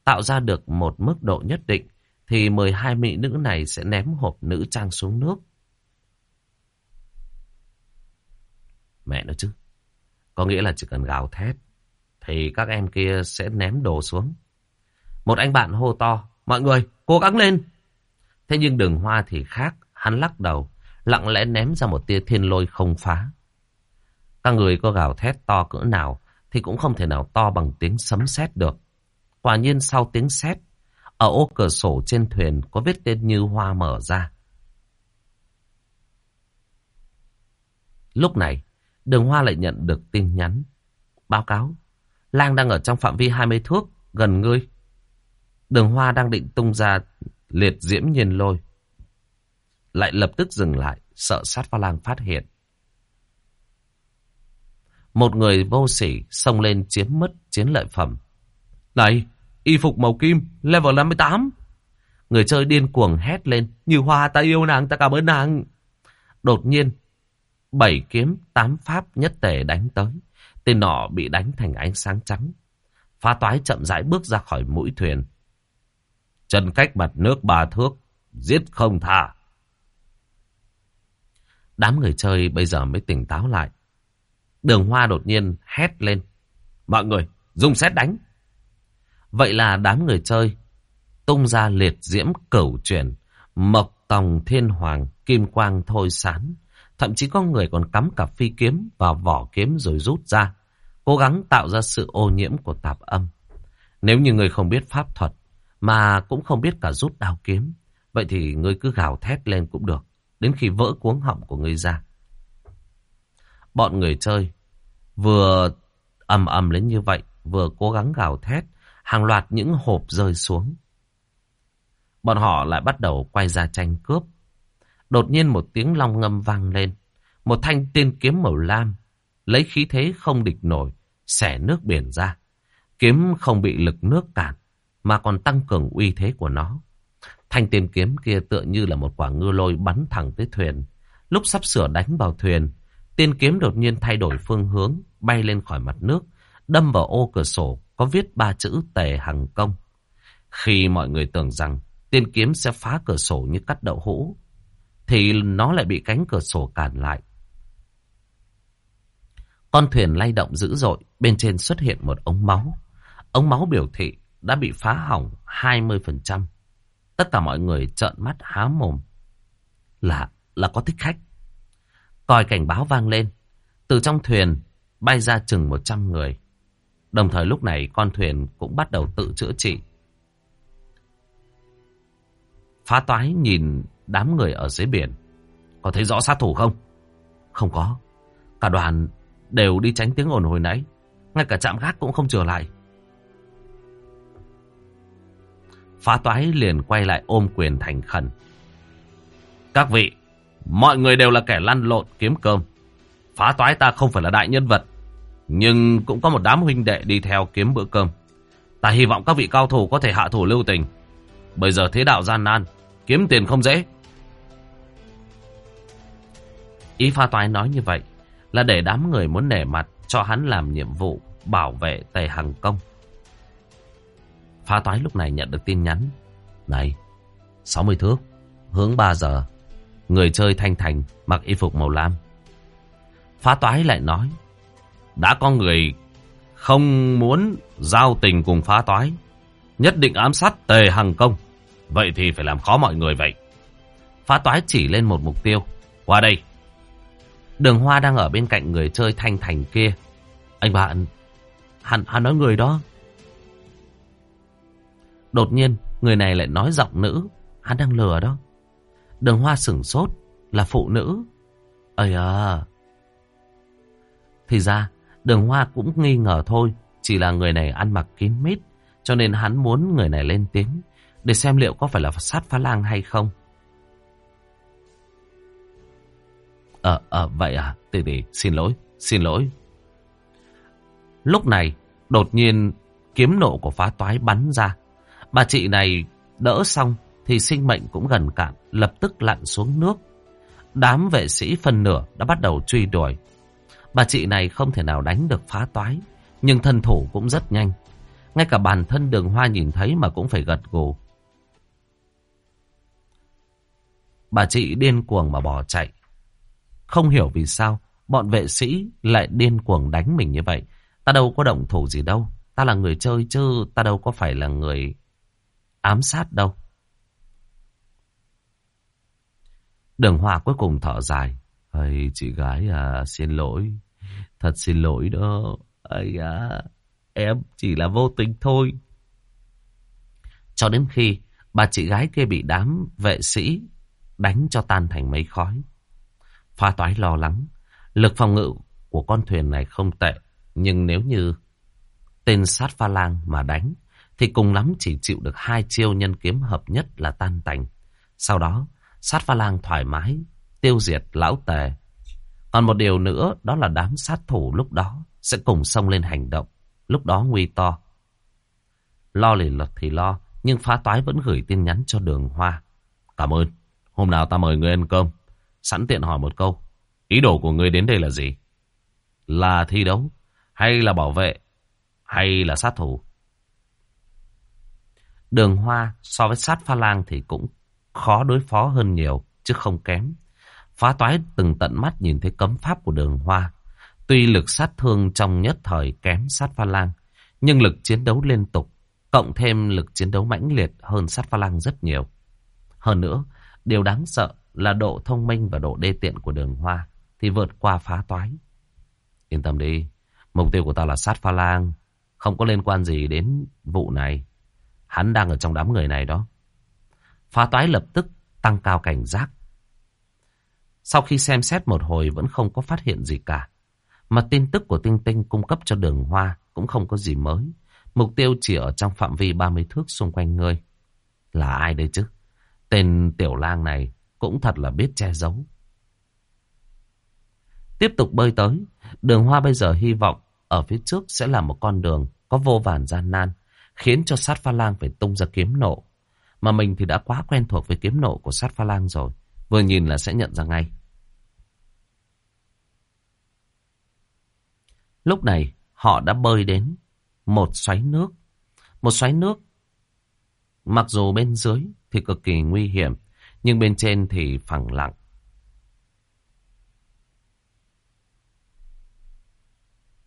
tạo ra được một mức độ nhất định thì 12 mỹ nữ này sẽ ném hộp nữ trang xuống nước. Mẹ nó chứ. Có nghĩa là chỉ cần gào thét thì các em kia sẽ ném đồ xuống. Một anh bạn hô to, mọi người cố gắng lên. Thế nhưng đường hoa thì khác, hắn lắc đầu, lặng lẽ ném ra một tia thiên lôi không phá. Các người có gào thét to cỡ nào thì cũng không thể nào to bằng tiếng sấm sét được. Quả nhiên sau tiếng sét, ở ô cửa sổ trên thuyền có vết tên như hoa mở ra. Lúc này, đường hoa lại nhận được tin nhắn. Báo cáo, Lang đang ở trong phạm vi 20 thước, gần ngươi. Đường hoa đang định tung ra liệt diễm nhiên lôi. Lại lập tức dừng lại, sợ sát pha lang phát hiện. Một người vô sỉ xông lên chiếm mất chiến lợi phẩm. Này, y phục màu kim, level 58. Người chơi điên cuồng hét lên, như hoa ta yêu nàng, ta cảm ơn nàng. Đột nhiên, bảy kiếm, tám pháp nhất tề đánh tới. Tên nọ bị đánh thành ánh sáng trắng. Phá toái chậm rãi bước ra khỏi mũi thuyền. Chân cách mặt nước ba thước, giết không tha. Đám người chơi bây giờ mới tỉnh táo lại. Đường hoa đột nhiên hét lên. Mọi người, dùng xét đánh. Vậy là đám người chơi tung ra liệt diễm cửu chuyển, mộc tòng thiên hoàng, kim quang thôi sán. Thậm chí có người còn cắm cả phi kiếm vào vỏ kiếm rồi rút ra, cố gắng tạo ra sự ô nhiễm của tạp âm. Nếu như người không biết pháp thuật, mà cũng không biết cả rút đao kiếm, vậy thì người cứ gào thét lên cũng được, đến khi vỡ cuống họng của người ra. Bọn người chơi vừa ầm ầm lên như vậy, vừa cố gắng gào thét, hàng loạt những hộp rơi xuống. Bọn họ lại bắt đầu quay ra tranh cướp. Đột nhiên một tiếng long ngâm vang lên. Một thanh tiên kiếm màu lam, lấy khí thế không địch nổi, xẻ nước biển ra. Kiếm không bị lực nước cản, mà còn tăng cường uy thế của nó. Thanh tiên kiếm kia tựa như là một quả ngư lôi bắn thẳng tới thuyền. Lúc sắp sửa đánh vào thuyền, tiên kiếm đột nhiên thay đổi phương hướng, bay lên khỏi mặt nước, đâm vào ô cửa sổ có viết ba chữ tề hằng công. Khi mọi người tưởng rằng tiên kiếm sẽ phá cửa sổ như cắt đậu hũ, thì nó lại bị cánh cửa sổ cản lại. Con thuyền lay động dữ dội, bên trên xuất hiện một ống máu. Ống máu biểu thị đã bị phá hỏng 20%. Tất cả mọi người trợn mắt há mồm. Là, là có thích khách. Còi cảnh báo vang lên. Từ trong thuyền bay ra chừng 100 người. Đồng thời lúc này con thuyền cũng bắt đầu tự chữa trị. Phá toái nhìn đám người ở dưới biển. Có thấy rõ sát thủ không? Không có. Cả đoàn đều đi tránh tiếng ồn hồi nãy. Ngay cả chạm gác cũng không trở lại. Phá toái liền quay lại ôm quyền thành khẩn. Các vị, mọi người đều là kẻ lăn lộn kiếm cơm. Phá toái ta không phải là đại nhân vật. Nhưng cũng có một đám huynh đệ đi theo kiếm bữa cơm. Ta hy vọng các vị cao thủ có thể hạ thủ lưu tình. Bây giờ thế đạo gian nan, kiếm tiền không dễ. Ý pha toái nói như vậy là để đám người muốn nể mặt cho hắn làm nhiệm vụ bảo vệ tề hằng công. Pha toái lúc này nhận được tin nhắn. Này, 60 thước, hướng 3 giờ. Người chơi thanh thành mặc y phục màu lam. Phá toái lại nói. Đã có người không muốn giao tình cùng phá toái. Nhất định ám sát tề hằng công. Vậy thì phải làm khó mọi người vậy. Phá toái chỉ lên một mục tiêu. Qua đây. Đường Hoa đang ở bên cạnh người chơi thanh thành kia. Anh bạn, hắn, hắn nói người đó. Đột nhiên, người này lại nói giọng nữ. Hắn đang lừa đó. Đường Hoa sửng sốt, là phụ nữ. Ây à. Thì ra, đường Hoa cũng nghi ngờ thôi. Chỉ là người này ăn mặc kín mít. Cho nên hắn muốn người này lên tiếng. Để xem liệu có phải là sát phá lang hay không. Ờ, ờ, vậy à, tỷ tỷ, xin lỗi, xin lỗi. Lúc này, đột nhiên, kiếm nộ của phá toái bắn ra. Bà chị này đỡ xong, thì sinh mệnh cũng gần cạn, lập tức lặn xuống nước. Đám vệ sĩ phần nửa đã bắt đầu truy đuổi. Bà chị này không thể nào đánh được phá toái, nhưng thân thủ cũng rất nhanh. Ngay cả bản thân đường hoa nhìn thấy mà cũng phải gật gù. Bà chị điên cuồng mà bỏ chạy. Không hiểu vì sao bọn vệ sĩ lại điên cuồng đánh mình như vậy. Ta đâu có động thủ gì đâu. Ta là người chơi chứ ta đâu có phải là người ám sát đâu. Đường Hoa cuối cùng thở dài. Ây, chị gái à, xin lỗi. Thật xin lỗi đó. Ây à, em chỉ là vô tình thôi. Cho đến khi bà chị gái kia bị đám vệ sĩ đánh cho tan thành mấy khói. Pha toái lo lắng. Lực phòng ngự của con thuyền này không tệ. Nhưng nếu như tên sát pha lang mà đánh, thì cùng lắm chỉ chịu được hai chiêu nhân kiếm hợp nhất là tan tành. Sau đó, sát pha lang thoải mái, tiêu diệt lão tề. Còn một điều nữa, đó là đám sát thủ lúc đó sẽ cùng xông lên hành động. Lúc đó nguy to. Lo lì lật thì lo, nhưng phá toái vẫn gửi tin nhắn cho đường hoa. Cảm ơn. Hôm nào ta mời người ăn cơm. Sẵn tiện hỏi một câu. Ý đồ của ngươi đến đây là gì? Là thi đấu? Hay là bảo vệ? Hay là sát thủ? Đường hoa so với sát pha lang thì cũng khó đối phó hơn nhiều, chứ không kém. Phá toái từng tận mắt nhìn thấy cấm pháp của đường hoa. Tuy lực sát thương trong nhất thời kém sát pha lang, nhưng lực chiến đấu liên tục, cộng thêm lực chiến đấu mãnh liệt hơn sát pha lang rất nhiều. Hơn nữa, điều đáng sợ là độ thông minh và độ đê tiện của đường hoa thì vượt qua phá toái. Yên tâm đi, mục tiêu của ta là sát pha lang, không có liên quan gì đến vụ này. Hắn đang ở trong đám người này đó. Phá toái lập tức tăng cao cảnh giác. Sau khi xem xét một hồi vẫn không có phát hiện gì cả. Mà tin tức của Tinh Tinh cung cấp cho đường hoa cũng không có gì mới. Mục tiêu chỉ ở trong phạm vi 30 thước xung quanh ngươi. Là ai đây chứ? Tên tiểu lang này cũng thật là biết che giấu. Tiếp tục bơi tới, đường hoa bây giờ hy vọng ở phía trước sẽ là một con đường có vô vàn gian nan, khiến cho sát pha lang phải tung ra kiếm nộ. Mà mình thì đã quá quen thuộc với kiếm nộ của sát pha lang rồi, vừa nhìn là sẽ nhận ra ngay. Lúc này, họ đã bơi đến một xoáy nước. Một xoáy nước, mặc dù bên dưới thì cực kỳ nguy hiểm, nhưng bên trên thì phẳng lặng.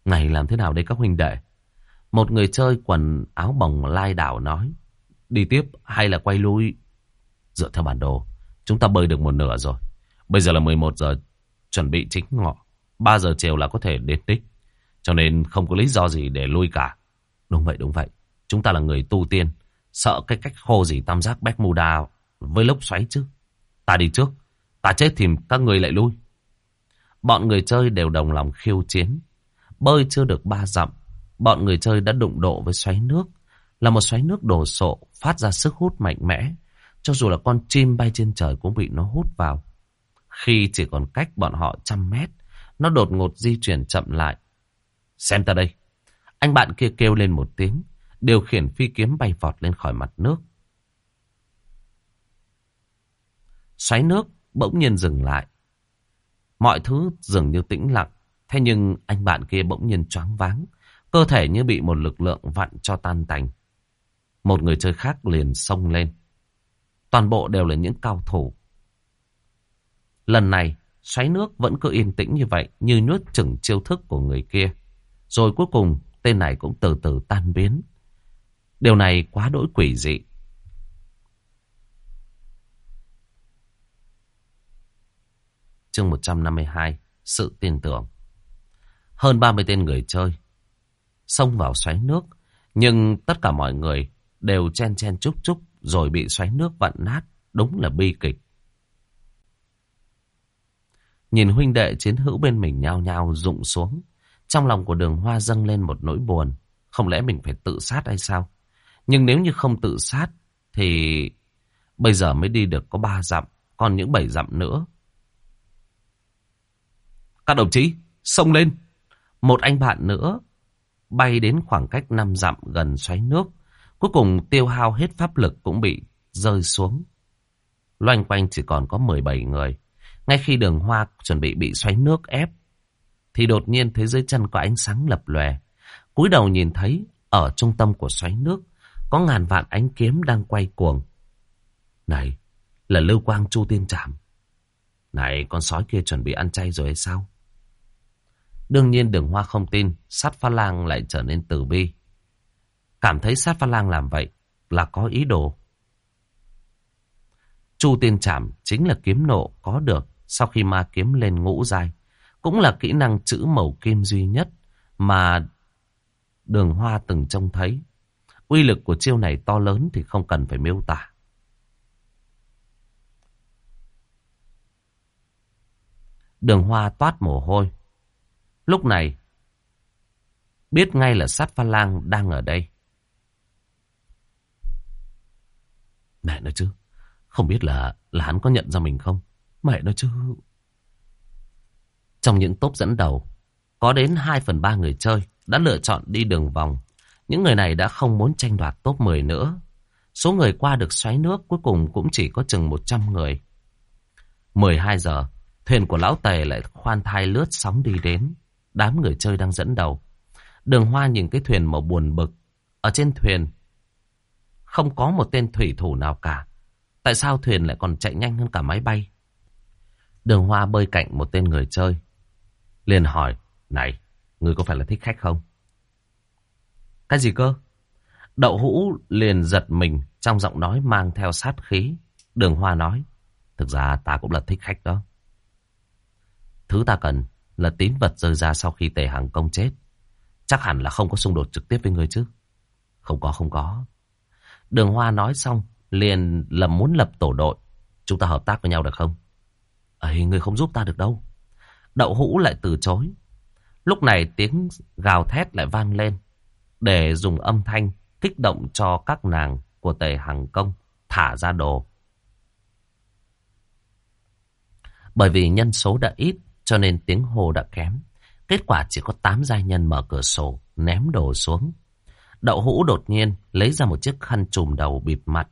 Ngày làm thế nào đây các huynh đệ? Một người chơi quần áo bồng lai đảo nói. Đi tiếp hay là quay lui? Dựa theo bản đồ, chúng ta bơi được một nửa rồi. Bây giờ là 11 giờ, chuẩn bị chính ngọ. 3 giờ chiều là có thể đến đích. Cho nên không có lý do gì để lui cả. Đúng vậy, đúng vậy. Chúng ta là người tu tiên. Sợ cái cách khô gì tam giác Bermuda với lốc xoáy chứ. Ta đi trước. Ta chết thì các người lại lui. Bọn người chơi đều đồng lòng khiêu chiến. Bơi chưa được ba dặm. Bọn người chơi đã đụng độ với xoáy nước. Là một xoáy nước đổ sộ phát ra sức hút mạnh mẽ. Cho dù là con chim bay trên trời cũng bị nó hút vào. Khi chỉ còn cách bọn họ trăm mét. Nó đột ngột di chuyển chậm lại. Xem ta đây. Anh bạn kia kêu lên một tiếng. Điều khiển phi kiếm bay vọt lên khỏi mặt nước. Xoáy nước bỗng nhiên dừng lại. Mọi thứ dường như tĩnh lặng. Thế nhưng anh bạn kia bỗng nhiên choáng váng. Cơ thể như bị một lực lượng vặn cho tan tành. Một người chơi khác liền xông lên. Toàn bộ đều là những cao thủ. Lần này, xoáy nước vẫn cứ yên tĩnh như vậy, như nuốt chửng chiêu thức của người kia. Rồi cuối cùng, tên này cũng từ từ tan biến. Điều này quá đỗi quỷ dị. Chương 152 Sự tin tưởng Hơn 30 tên người chơi Xông vào xoáy nước Nhưng tất cả mọi người Đều chen chen chúc chúc Rồi bị xoáy nước vặn nát Đúng là bi kịch Nhìn huynh đệ chiến hữu bên mình nhao nhao rụng xuống Trong lòng của đường hoa dâng lên một nỗi buồn Không lẽ mình phải tự sát hay sao Nhưng nếu như không tự sát Thì Bây giờ mới đi được có ba dặm Còn những bảy dặm nữa các đồng chí, xông lên. Một anh bạn nữa bay đến khoảng cách năm dặm gần xoáy nước. Cuối cùng tiêu hao hết pháp lực cũng bị rơi xuống. Loanh quanh chỉ còn có 17 người. Ngay khi đường hoa chuẩn bị bị xoáy nước ép, thì đột nhiên thấy dưới chân có ánh sáng lập lòe. cúi đầu nhìn thấy ở trung tâm của xoáy nước có ngàn vạn ánh kiếm đang quay cuồng. Này, là lưu quang chu tiên Trạm. Này, con sói kia chuẩn bị ăn chay rồi hay sao? Đương nhiên đường hoa không tin, sát pha lang lại trở nên từ bi. Cảm thấy sát pha lang làm vậy là có ý đồ. Chu tiên trảm chính là kiếm nộ có được sau khi ma kiếm lên ngũ giai. Cũng là kỹ năng chữ màu kim duy nhất mà đường hoa từng trông thấy. Uy lực của chiêu này to lớn thì không cần phải miêu tả. Đường hoa toát mồ hôi. Lúc này, biết ngay là sát pha lang đang ở đây. Mẹ nói chứ, không biết là là hắn có nhận ra mình không? Mẹ nói chứ. Trong những tốp dẫn đầu, có đến 2 phần 3 người chơi đã lựa chọn đi đường vòng. Những người này đã không muốn tranh đoạt top 10 nữa. Số người qua được xoáy nước cuối cùng cũng chỉ có chừng 100 người. 12 giờ, thuyền của lão tề lại khoan thai lướt sóng đi đến. Đám người chơi đang dẫn đầu. Đường hoa nhìn cái thuyền màu buồn bực. Ở trên thuyền không có một tên thủy thủ nào cả. Tại sao thuyền lại còn chạy nhanh hơn cả máy bay? Đường hoa bơi cạnh một tên người chơi. Liền hỏi, này, người có phải là thích khách không? Cái gì cơ? Đậu hũ liền giật mình trong giọng nói mang theo sát khí. Đường hoa nói, thực ra ta cũng là thích khách đó. Thứ ta cần là tín vật rơi ra sau khi tề hàng công chết. Chắc hẳn là không có xung đột trực tiếp với người chứ. Không có, không có. Đường Hoa nói xong, liền lầm muốn lập tổ đội. Chúng ta hợp tác với nhau được không? ấy người không giúp ta được đâu. Đậu hũ lại từ chối. Lúc này tiếng gào thét lại vang lên. Để dùng âm thanh kích động cho các nàng của tề hàng công thả ra đồ. Bởi vì nhân số đã ít, cho nên tiếng hô đã kém. Kết quả chỉ có 8 gia nhân mở cửa sổ, ném đồ xuống. Đậu hũ đột nhiên lấy ra một chiếc khăn trùm đầu bịt mặt.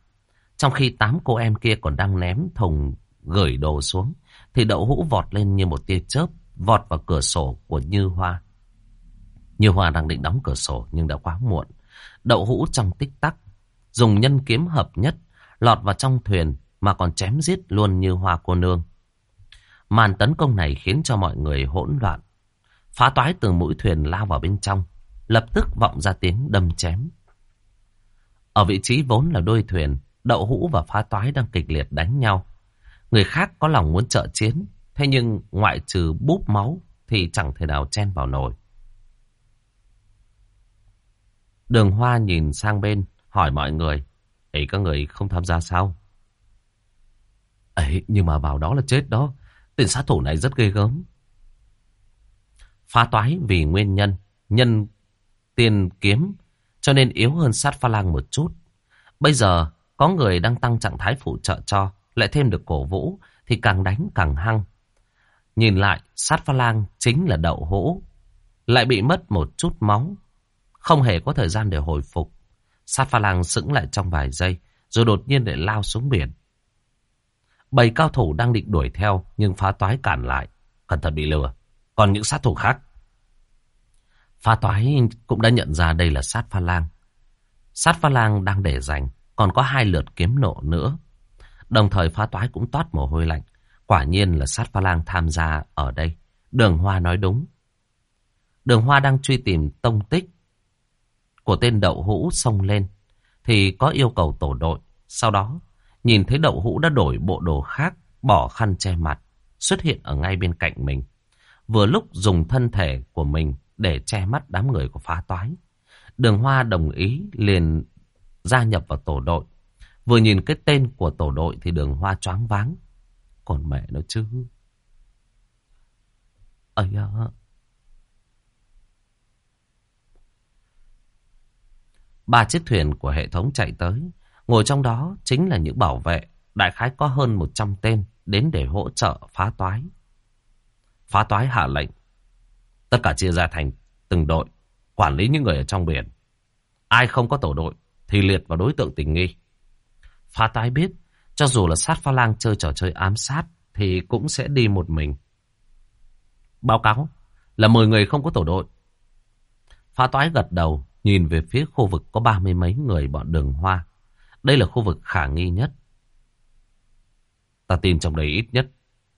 Trong khi tám cô em kia còn đang ném thùng gửi đồ xuống, thì đậu hũ vọt lên như một tia chớp, vọt vào cửa sổ của Như Hoa. Như Hoa đang định đóng cửa sổ nhưng đã quá muộn. Đậu hũ trong tích tắc, dùng nhân kiếm hợp nhất, lọt vào trong thuyền mà còn chém giết luôn Như Hoa cô nương. Màn tấn công này khiến cho mọi người hỗn loạn. Phá toái từ mũi thuyền lao vào bên trong, lập tức vọng ra tiếng đâm chém. Ở vị trí vốn là đôi thuyền, đậu hũ và phá toái đang kịch liệt đánh nhau. Người khác có lòng muốn trợ chiến, thế nhưng ngoại trừ búp máu thì chẳng thể nào chen vào nổi. Đường Hoa nhìn sang bên, hỏi mọi người, ấy các người không tham gia sao? Ấy, nhưng mà vào đó là chết đó. Tên sát thủ này rất ghê gớm. Phá toái vì nguyên nhân, nhân tiền kiếm, cho nên yếu hơn sát pha lang một chút. Bây giờ, có người đang tăng trạng thái phụ trợ cho, lại thêm được cổ vũ, thì càng đánh càng hăng. Nhìn lại, sát pha lang chính là đậu hũ. Lại bị mất một chút máu. Không hề có thời gian để hồi phục. Sát pha lang sững lại trong vài giây, rồi đột nhiên lại lao xuống biển. Bầy cao thủ đang định đuổi theo, nhưng phá toái cản lại. Cẩn thận bị lừa. Còn những sát thủ khác. Phá toái cũng đã nhận ra đây là sát pha lang. Sát pha lang đang để dành, còn có hai lượt kiếm nộ nữa. Đồng thời phá toái cũng toát mồ hôi lạnh. Quả nhiên là sát pha lang tham gia ở đây. Đường Hoa nói đúng. Đường Hoa đang truy tìm tông tích của tên đậu hũ xông lên. Thì có yêu cầu tổ đội. Sau đó, nhìn thấy đậu hũ đã đổi bộ đồ khác, bỏ khăn che mặt, xuất hiện ở ngay bên cạnh mình. Vừa lúc dùng thân thể của mình để che mắt đám người của phá toái. Đường Hoa đồng ý, liền gia nhập vào tổ đội. Vừa nhìn cái tên của tổ đội thì đường Hoa choáng váng. Còn mẹ nó chứ. ấy à. Ba chiếc thuyền của hệ thống chạy tới. Ngồi trong đó chính là những bảo vệ. Đại khái có hơn 100 tên đến để hỗ trợ phá toái. Phá toái hạ lệnh. Tất cả chia ra thành từng đội. Quản lý những người ở trong biển. Ai không có tổ đội thì liệt vào đối tượng tình nghi. Phá toái biết, cho dù là sát pha lang chơi trò chơi ám sát thì cũng sẽ đi một mình. Báo cáo là 10 người không có tổ đội. Phá toái gật đầu, nhìn về phía khu vực có ba mươi mấy người bọn đường hoa. Đây là khu vực khả nghi nhất. Ta tin trong đây ít nhất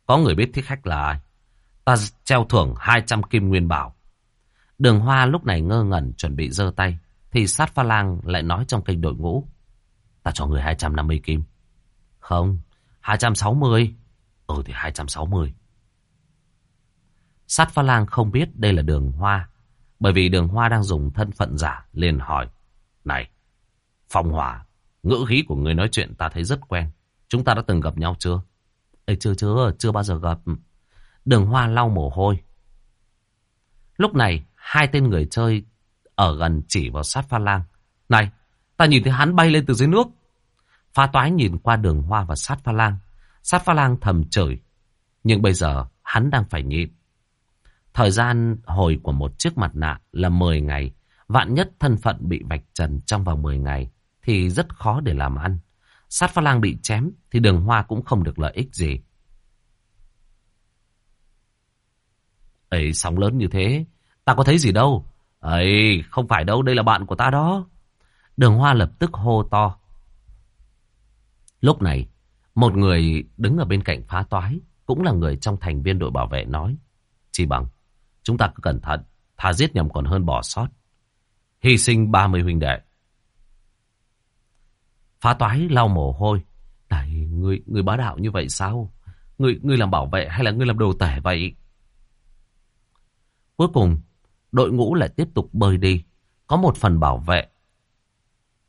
có người biết thích khách là ai. Ta treo thưởng 200 kim nguyên bảo. Đường hoa lúc này ngơ ngẩn chuẩn bị giơ tay. Thì sát pha lang lại nói trong kênh đội ngũ. Ta cho người 250 kim. Không, 260. Ừ thì 260. Sát pha lang không biết đây là đường hoa. Bởi vì đường hoa đang dùng thân phận giả liền hỏi. Này, phong hỏa, ngữ khí của người nói chuyện ta thấy rất quen. Chúng ta đã từng gặp nhau chưa? Ê, chưa chưa, chưa bao giờ gặp. Đường hoa lau mồ hôi. Lúc này, hai tên người chơi ở gần chỉ vào sát pha lang. Này, ta nhìn thấy hắn bay lên từ dưới nước. Pha toái nhìn qua đường hoa và sát pha lang. Sát pha lang thầm chửi. Nhưng bây giờ hắn đang phải nhịn. Thời gian hồi của một chiếc mặt nạ là 10 ngày. Vạn nhất thân phận bị vạch trần trong vòng 10 ngày thì rất khó để làm ăn. Sát pha lang bị chém thì đường hoa cũng không được lợi ích gì. Ê, sóng lớn như thế, ta có thấy gì đâu. Ấy không phải đâu, đây là bạn của ta đó. Đường hoa lập tức hô to. Lúc này, một người đứng ở bên cạnh phá toái, cũng là người trong thành viên đội bảo vệ nói. Chỉ bằng, chúng ta cứ cẩn thận, thà giết nhầm còn hơn bỏ sót. Hy sinh 30 huynh đệ. Phá toái lau mồ hôi. Này, người, người bá đạo như vậy sao? Người, người làm bảo vệ hay là người làm đồ tể vậy? Cuối cùng, đội ngũ lại tiếp tục bơi đi. Có một phần bảo vệ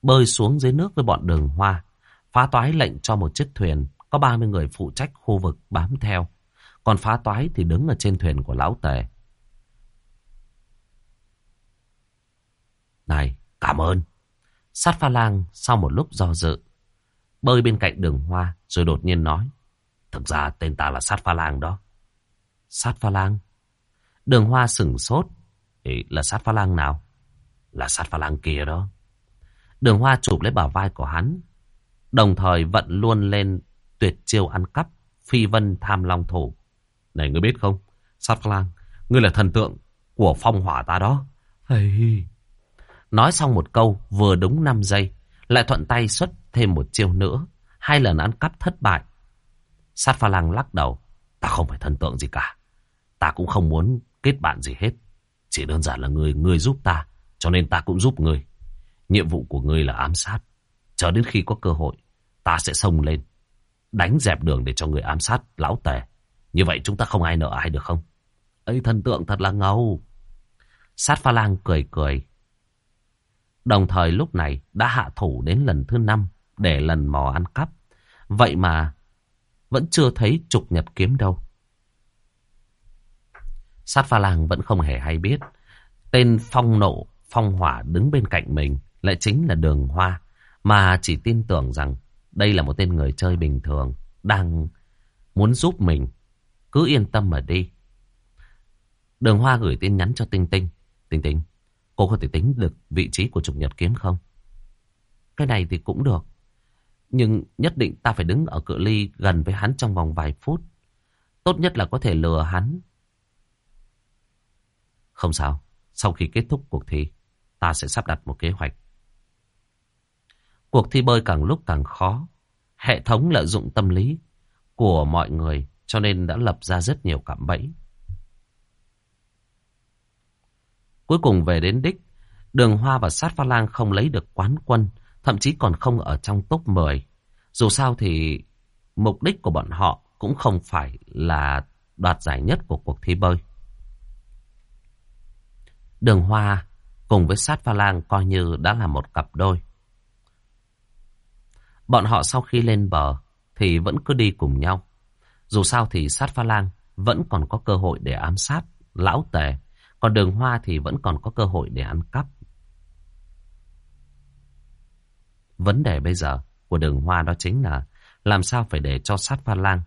bơi xuống dưới nước với bọn đường hoa. Phá toái lệnh cho một chiếc thuyền, có 30 người phụ trách khu vực bám theo. Còn phá toái thì đứng ở trên thuyền của lão tề. Này, cảm ơn. Sát pha lang sau một lúc do dự. Bơi bên cạnh đường hoa rồi đột nhiên nói. Thực ra tên ta là sát pha lang đó. Sát pha lang? Đường hoa sửng sốt. Ý, là sát pha lang nào? Là sát pha lang kia đó. Đường hoa chụp lấy bả vai của hắn. Đồng thời vận luôn lên tuyệt chiêu ăn cắp. Phi vân tham long thủ. Này ngươi biết không? Sát pha lang. Ngươi là thần tượng của phong hỏa ta đó. Hey. Nói xong một câu vừa đúng 5 giây. Lại thuận tay xuất thêm một chiêu nữa. Hai lần ăn cắp thất bại. Sát pha lang lắc đầu. Ta không phải thần tượng gì cả. Ta cũng không muốn kết bạn gì hết. Chỉ đơn giản là người, người giúp ta. Cho nên ta cũng giúp người. Nhiệm vụ của ngươi là ám sát. Chờ đến khi có cơ hội, ta sẽ xông lên. Đánh dẹp đường để cho người ám sát lão tề. Như vậy chúng ta không ai nợ ai được không? ấy thần tượng thật là ngầu. Sát pha lang cười cười. Đồng thời lúc này đã hạ thủ đến lần thứ năm để lần mò ăn cắp. Vậy mà vẫn chưa thấy trục nhật kiếm đâu. Sát pha lang vẫn không hề hay biết. Tên phong nộ, phong hỏa đứng bên cạnh mình lại chính là đường hoa. Mà chỉ tin tưởng rằng đây là một tên người chơi bình thường đang muốn giúp mình. Cứ yên tâm mà đi. Đường Hoa gửi tin nhắn cho Tinh Tinh. Tinh Tinh, cô có thể tính được vị trí của trục nhật kiếm không? Cái này thì cũng được. Nhưng nhất định ta phải đứng ở cự ly gần với hắn trong vòng vài phút. Tốt nhất là có thể lừa hắn. Không sao. Sau khi kết thúc cuộc thi, ta sẽ sắp đặt một kế hoạch. Cuộc thi bơi càng lúc càng khó. Hệ thống lợi dụng tâm lý của mọi người cho nên đã lập ra rất nhiều cạm bẫy. Cuối cùng về đến đích, Đường Hoa và Sát Pha Lang không lấy được quán quân, thậm chí còn không ở trong top 10. Dù sao thì mục đích của bọn họ cũng không phải là đoạt giải nhất của cuộc thi bơi. Đường Hoa cùng với Sát Pha Lang coi như đã là một cặp đôi. Bọn họ sau khi lên bờ thì vẫn cứ đi cùng nhau. Dù sao thì Sát Pha Lang vẫn còn có cơ hội để ám sát lão tề, còn Đường Hoa thì vẫn còn có cơ hội để ăn cắp. Vấn đề bây giờ của Đường Hoa đó chính là làm sao phải để cho Sát Pha Lang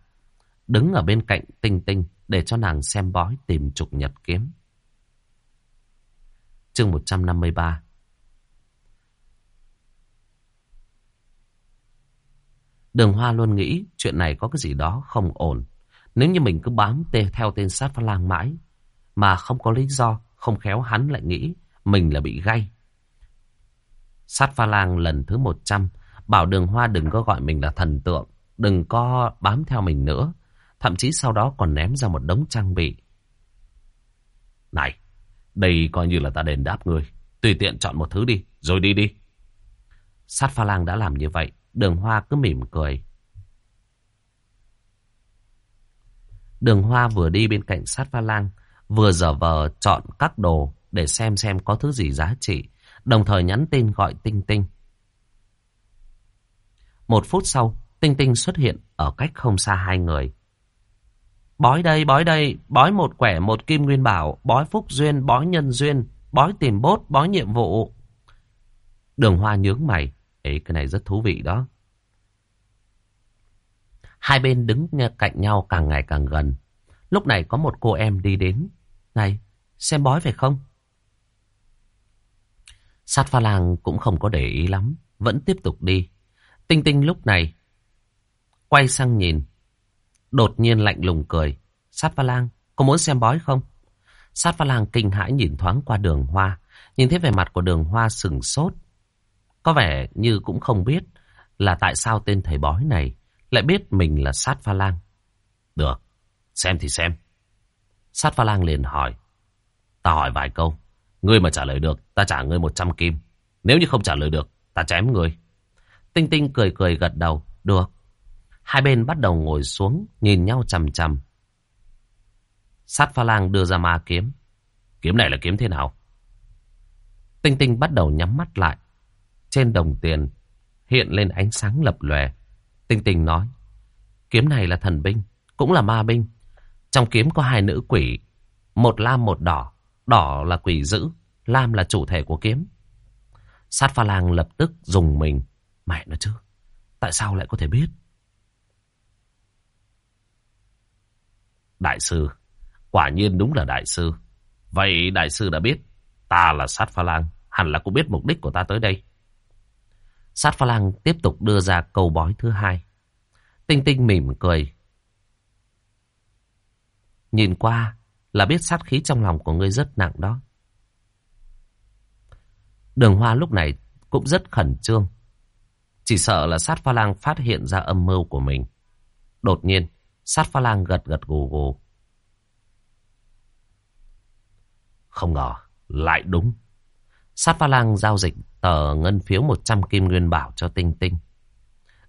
đứng ở bên cạnh Tinh Tinh để cho nàng xem bói tìm trục nhật kiếm. Chương 153 Đường Hoa luôn nghĩ chuyện này có cái gì đó không ổn. Nếu như mình cứ bám tê theo tên sát phá lang mãi, mà không có lý do, không khéo hắn lại nghĩ mình là bị gay. Sát pha lang lần thứ 100, bảo đường Hoa đừng có gọi mình là thần tượng, đừng có bám theo mình nữa. Thậm chí sau đó còn ném ra một đống trang bị. Này, đây coi như là ta đền đáp người. Tùy tiện chọn một thứ đi, rồi đi đi. Sát pha lang đã làm như vậy. Đường Hoa cứ mỉm cười. Đường Hoa vừa đi bên cạnh sát pha lang, vừa dở vờ chọn các đồ để xem xem có thứ gì giá trị, đồng thời nhắn tin gọi Tinh Tinh. Một phút sau, Tinh Tinh xuất hiện ở cách không xa hai người. Bói đây, bói đây, bói một quẻ, một kim nguyên bảo, bói phúc duyên, bói nhân duyên, bói tìm bốt, bói nhiệm vụ. Đường Hoa nhướng mày. ấy cái này rất thú vị đó. Hai bên đứng cạnh nhau càng ngày càng gần. Lúc này có một cô em đi đến. Này, xem bói phải không? Sát pha làng cũng không có để ý lắm. Vẫn tiếp tục đi. Tinh tinh lúc này quay sang nhìn Đột nhiên lạnh lùng cười. Sát pha lang, có muốn xem bói không? Sát pha lang kinh hãi nhìn thoáng qua đường hoa. Nhìn thấy vẻ mặt của đường hoa sừng sốt. Có vẻ như cũng không biết là tại sao tên thầy bói này lại biết mình là sát pha lang. Được, xem thì xem. Sát pha lang liền hỏi. Ta hỏi vài câu. Ngươi mà trả lời được, ta trả ngươi 100 kim. Nếu như không trả lời được, ta chém ngươi. Tinh tinh cười cười gật đầu. Được. Hai bên bắt đầu ngồi xuống, nhìn nhau chằm chằm. Sát pha lang đưa ra ma kiếm. Kiếm này là kiếm thế nào? Tinh tinh bắt đầu nhắm mắt lại. Trên đồng tiền hiện lên ánh sáng lập lòe. Tinh tinh nói. Kiếm này là thần binh, cũng là ma binh. Trong kiếm có hai nữ quỷ. Một lam một đỏ. Đỏ là quỷ dữ, lam là chủ thể của kiếm. Sát pha lang lập tức dùng mình. Mẹ nó chứ, tại sao lại có thể biết? Đại sư, quả nhiên đúng là đại sư. Vậy đại sư đã biết, ta là sát pha lang, hẳn là cũng biết mục đích của ta tới đây. Sát pha lang tiếp tục đưa ra câu bói thứ hai. Tinh tinh mỉm cười. Nhìn qua là biết sát khí trong lòng của ngươi rất nặng đó. Đường hoa lúc này cũng rất khẩn trương. Chỉ sợ là sát pha lang phát hiện ra âm mưu của mình. Đột nhiên, Sát pha lang gật gật gù gù. Không ngờ, lại đúng. Sát pha lang giao dịch tờ ngân phiếu 100 kim nguyên bảo cho Tinh Tinh.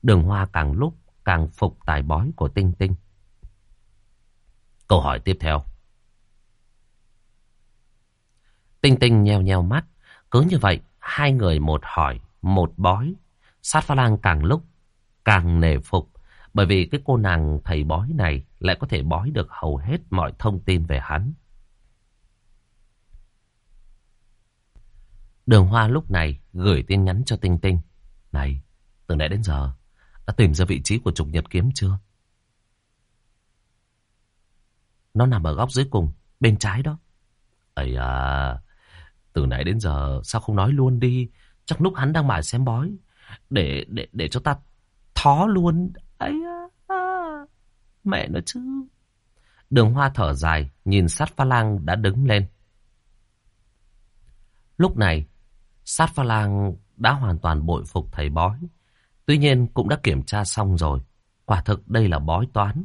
Đường hoa càng lúc càng phục tài bói của Tinh Tinh. Câu hỏi tiếp theo. Tinh Tinh nheo nheo mắt. Cứ như vậy, hai người một hỏi, một bói. Sát pha lang càng lúc càng nề phục. Bởi vì cái cô nàng thầy bói này lại có thể bói được hầu hết mọi thông tin về hắn. Đường Hoa lúc này gửi tin nhắn cho Tinh Tinh. Này, từ nãy đến giờ, đã tìm ra vị trí của trục nhật kiếm chưa? Nó nằm ở góc dưới cùng, bên trái đó. Ây à, từ nãy đến giờ sao không nói luôn đi? Chắc lúc hắn đang mải xem bói. Để để để cho ta thó luôn ấy à, à, mẹ nó chứ. Đường hoa thở dài, nhìn sát pha lang đã đứng lên. Lúc này, sát pha lang đã hoàn toàn bội phục thầy bói. Tuy nhiên cũng đã kiểm tra xong rồi. Quả thực đây là bói toán.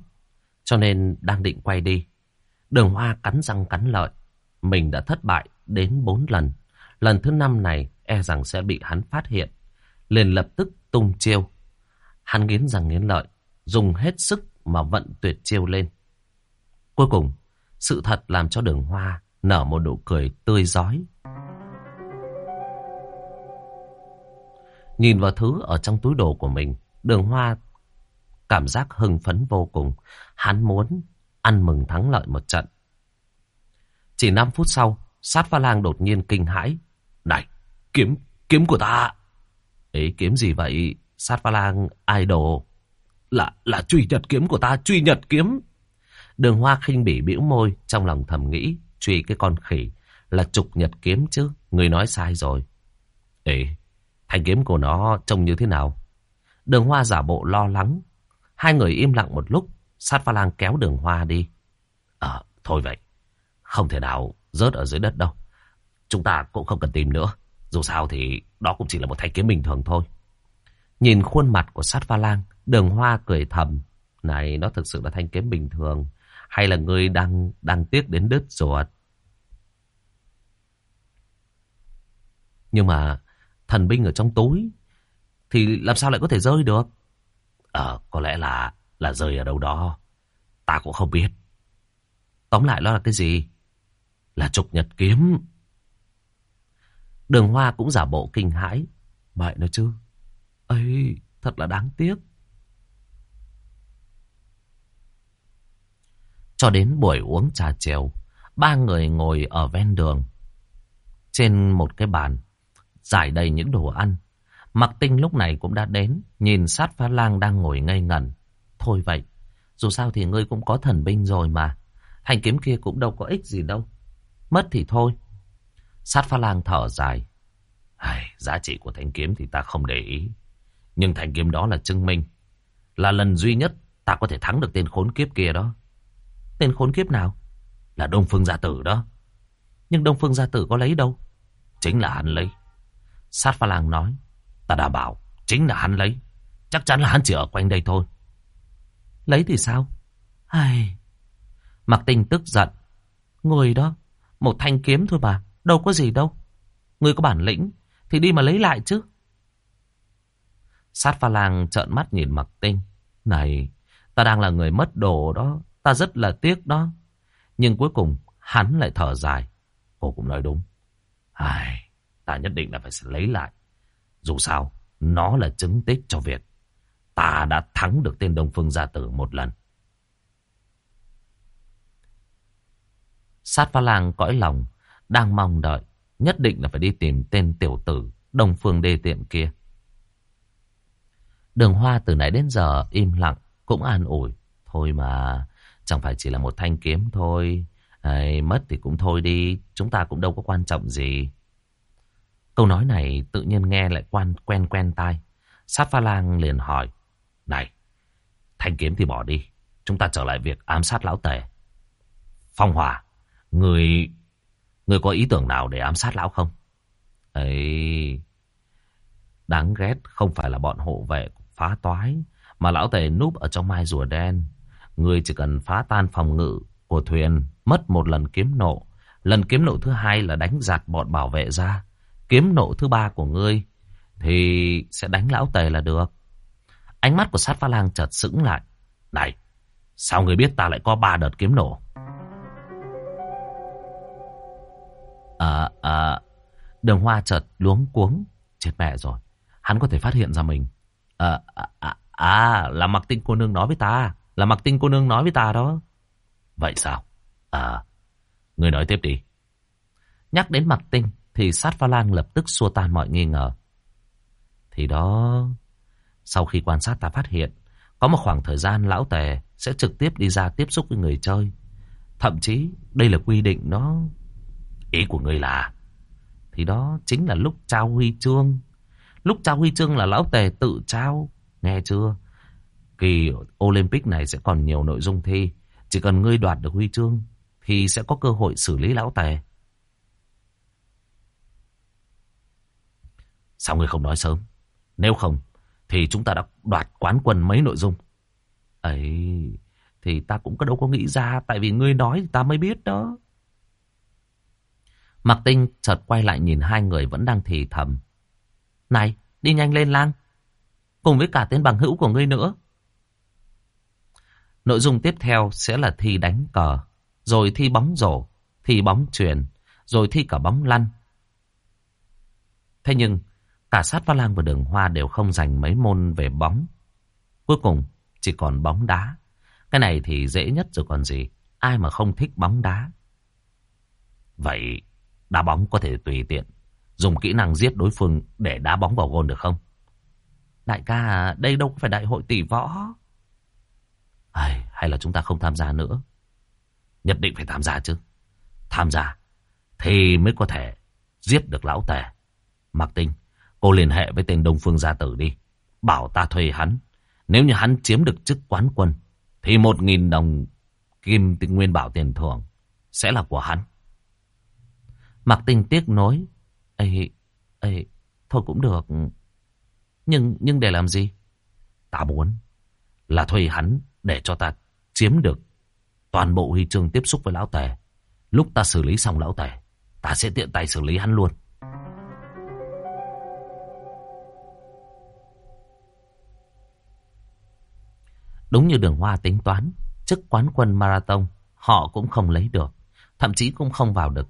Cho nên đang định quay đi. Đường hoa cắn răng cắn lợi. Mình đã thất bại đến bốn lần. Lần thứ năm này e rằng sẽ bị hắn phát hiện. Liền lập tức tung chiêu. Hắn nghiến răng nghiến lợi. Dùng hết sức mà vận tuyệt chiêu lên. Cuối cùng, sự thật làm cho đường hoa nở một nụ cười tươi giói. Nhìn vào thứ ở trong túi đồ của mình, đường hoa cảm giác hưng phấn vô cùng. Hắn muốn ăn mừng thắng lợi một trận. Chỉ 5 phút sau, sát pha lang đột nhiên kinh hãi. Này, kiếm, kiếm của ta. Ấy, kiếm gì vậy? Sát pha lang idol. Là, là truy nhật kiếm của ta, truy nhật kiếm. Đường hoa khinh bỉ bĩu môi, trong lòng thầm nghĩ, truy cái con khỉ, là trục nhật kiếm chứ, người nói sai rồi. Ê, thanh kiếm của nó trông như thế nào? Đường hoa giả bộ lo lắng. Hai người im lặng một lúc, sát pha lang kéo đường hoa đi. Ờ, thôi vậy, không thể nào rớt ở dưới đất đâu. Chúng ta cũng không cần tìm nữa. Dù sao thì đó cũng chỉ là một thanh kiếm bình thường thôi. Nhìn khuôn mặt của sát pha lang, đường hoa cười thầm. Này, nó thực sự là thanh kiếm bình thường. Hay là ngươi đang đang tiếc đến đứt ruột? Nhưng mà thần binh ở trong túi thì làm sao lại có thể rơi được? Ờ, có lẽ là là rơi ở đâu đó. Ta cũng không biết. Tóm lại nó là cái gì? Là trục nhật kiếm. Đường hoa cũng giả bộ kinh hãi. Vậy nó chứ? Ấy thật là đáng tiếc. Cho đến buổi uống trà chiều, ba người ngồi ở ven đường. Trên một cái bàn, giải đầy những đồ ăn. Mặc tinh lúc này cũng đã đến, nhìn sát phá lang đang ngồi ngây ngẩn. Thôi vậy, dù sao thì ngươi cũng có thần binh rồi mà. Thanh kiếm kia cũng đâu có ích gì đâu. Mất thì thôi. Sát pha lang thở dài. Ai, giá trị của thanh kiếm thì ta không để ý. Nhưng thanh kiếm đó là chứng minh. Là lần duy nhất ta có thể thắng được tên khốn kiếp kia đó. Tên khốn kiếp nào? Là Đông Phương Gia Tử đó. Nhưng Đông Phương Gia Tử có lấy đâu? Chính là hắn lấy. Sát pha lang nói. Ta đảm bảo, chính là hắn lấy. Chắc chắn là hắn chỉ ở quanh đây thôi. Lấy thì sao? Ai... Mặc tình tức giận. Người đó, một thanh kiếm thôi mà, đâu có gì đâu. Người có bản lĩnh, thì đi mà lấy lại chứ. Sát pha lang trợn mắt nhìn mặc tinh. Này, ta đang là người mất đồ đó, ta rất là tiếc đó. Nhưng cuối cùng, hắn lại thở dài. Cô cũng nói đúng. Ai, ta nhất định là phải lấy lại. Dù sao, nó là chứng tích cho việc ta đã thắng được tên Đông Phương Gia Tử một lần. Sát pha lang cõi lòng, đang mong đợi, nhất định là phải đi tìm tên tiểu tử Đông Phương Đê Tiện kia. Đường Hoa từ nãy đến giờ im lặng, cũng an ủi. Thôi mà, chẳng phải chỉ là một thanh kiếm thôi. Ai, mất thì cũng thôi đi, chúng ta cũng đâu có quan trọng gì. Câu nói này tự nhiên nghe lại quan quen quen tai. Sát pha lang liền hỏi. Này, thanh kiếm thì bỏ đi. Chúng ta trở lại việc ám sát lão tề. Phong Hòa, người, người có ý tưởng nào để ám sát lão không? Ấy, đáng ghét không phải là bọn hộ vệ phá toái, mà lão tề núp ở trong mai rùa đen. Người chỉ cần phá tan phòng ngự của thuyền, mất một lần kiếm nộ. Lần kiếm nộ thứ hai là đánh giặt bọn bảo vệ ra. Kiếm nộ thứ ba của ngươi thì sẽ đánh lão tề là được. Ánh mắt của sát pha lang chợt sững lại. Này, sao người biết ta lại có ba đợt kiếm nổ? À, à, đường hoa chợt luống cuống. Chết mẹ rồi, hắn có thể phát hiện ra mình. Ờ, à, à, à, là mặc tinh cô nương nói với ta. Là mặc tinh cô nương nói với ta đó. Vậy sao? À, người nói tiếp đi. Nhắc đến mặc tinh, thì sát pha lang lập tức xua tan mọi nghi ngờ. Thì đó, sau khi quan sát ta phát hiện, có một khoảng thời gian lão tề sẽ trực tiếp đi ra tiếp xúc với người chơi. Thậm chí đây là quy định nó... Ý của ngươi là... Thì đó chính là lúc trao huy chương. Lúc trao huy chương là lão tề tự trao. Nghe chưa? Kỳ Olympic này sẽ còn nhiều nội dung thi. Chỉ cần ngươi đoạt được huy chương, thì sẽ có cơ hội xử lý lão tề. Sao ngươi không nói sớm? Nếu không, thì chúng ta đã đoạt quán quân mấy nội dung. Ấy, thì ta cũng có đâu có nghĩ ra, tại vì ngươi nói thì ta mới biết đó. Mạc Tinh chợt quay lại nhìn hai người vẫn đang thì thầm. Này, đi nhanh lên lang. Cùng với cả tên bằng hữu của ngươi nữa. Nội dung tiếp theo sẽ là thi đánh cờ, rồi thi bóng rổ, thi bóng truyền, rồi thi cả bóng lăn. Thế nhưng, cả sát pha lang và đường hoa đều không dành mấy môn về bóng. Cuối cùng, chỉ còn bóng đá. Cái này thì dễ nhất rồi còn gì. Ai mà không thích bóng đá. Vậy, đá bóng có thể tùy tiện. Dùng kỹ năng giết đối phương để đá bóng vào gôn được không? Đại ca, đây đâu phải đại hội tỷ võ. Ai, hay là chúng ta không tham gia nữa? Nhất định phải tham gia chứ. Tham gia thì mới có thể giết được lão tề. Mạc Tinh, cô liên hệ với tên Đông Phương Gia Tử đi. Bảo ta thuê hắn. Nếu như hắn chiếm được chức quán quân, thì một nghìn đồng kim nguyên bảo tiền thưởng sẽ là của hắn. Mạc Tinh tiếc nối. Ê, ê, thôi cũng được. Nhưng, nhưng để làm gì? Ta muốn là thuê hắn để cho ta chiếm được toàn bộ huy chương tiếp xúc với lão tề. Lúc ta xử lý xong lão tề, ta sẽ tiện tay xử lý hắn luôn. Đúng như đường hoa tính toán, chức quán quân marathon họ cũng không lấy được, thậm chí cũng không vào được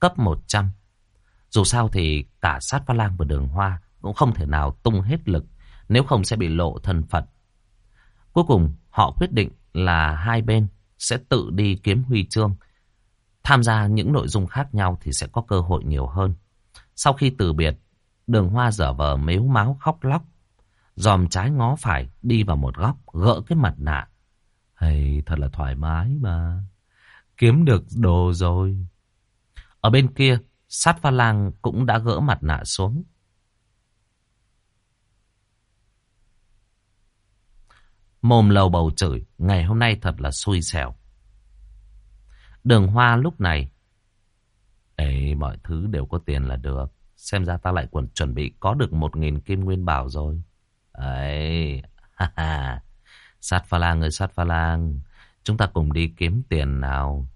cấp 100. Dù sao thì cả sát pha lang và đường hoa cũng không thể nào tung hết lực, nếu không sẽ bị lộ thân phận. Cuối cùng họ quyết định là hai bên sẽ tự đi kiếm huy chương. Tham gia những nội dung khác nhau thì sẽ có cơ hội nhiều hơn. Sau khi từ biệt, đường hoa dở vờ mếu máu khóc lóc. Dòm trái ngó phải đi vào một góc, gỡ cái mặt nạ. Hay thật là thoải mái mà. Kiếm được đồ rồi. Ở bên kia, sát pha lang cũng đã gỡ mặt nạ xuống. Mồm lầu bầu chửi, ngày hôm nay thật là xui xẻo. Đường hoa lúc này, Ê, mọi thứ đều có tiền là được. Xem ra ta lại còn chuẩn bị có được một nghìn kim nguyên bảo rồi. Ấy, ha ha. Sát pha lang ơi sát pha lang, chúng ta cùng đi kiếm tiền nào.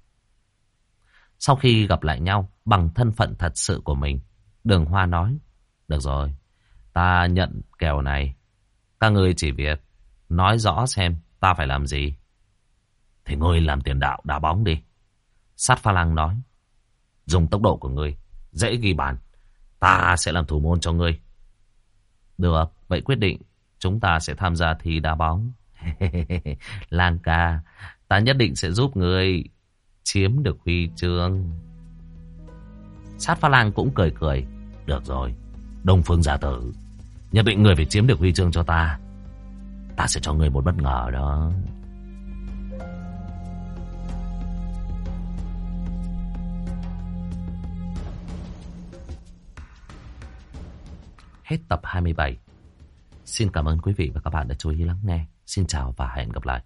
Sau khi gặp lại nhau bằng thân phận thật sự của mình, đường hoa nói, được rồi, ta nhận kèo này. Các người chỉ việc Nói rõ xem ta phải làm gì. Thì ngươi làm tiền đạo đá bóng đi. Sát pha lăng nói. Dùng tốc độ của ngươi. Dễ ghi bàn. Ta sẽ làm thủ môn cho ngươi. Được. Vậy quyết định. Chúng ta sẽ tham gia thi đá bóng. Lang ca. Ta nhất định sẽ giúp ngươi chiếm được huy chương. Sát pha lang cũng cười cười. Được rồi. Đông phương giả tử. Nhất định người phải chiếm được huy chương cho ta. Ta sẽ cho người một bất ngờ đó Hết tập 27 Xin cảm ơn quý vị và các bạn đã chú ý lắng nghe Xin chào và hẹn gặp lại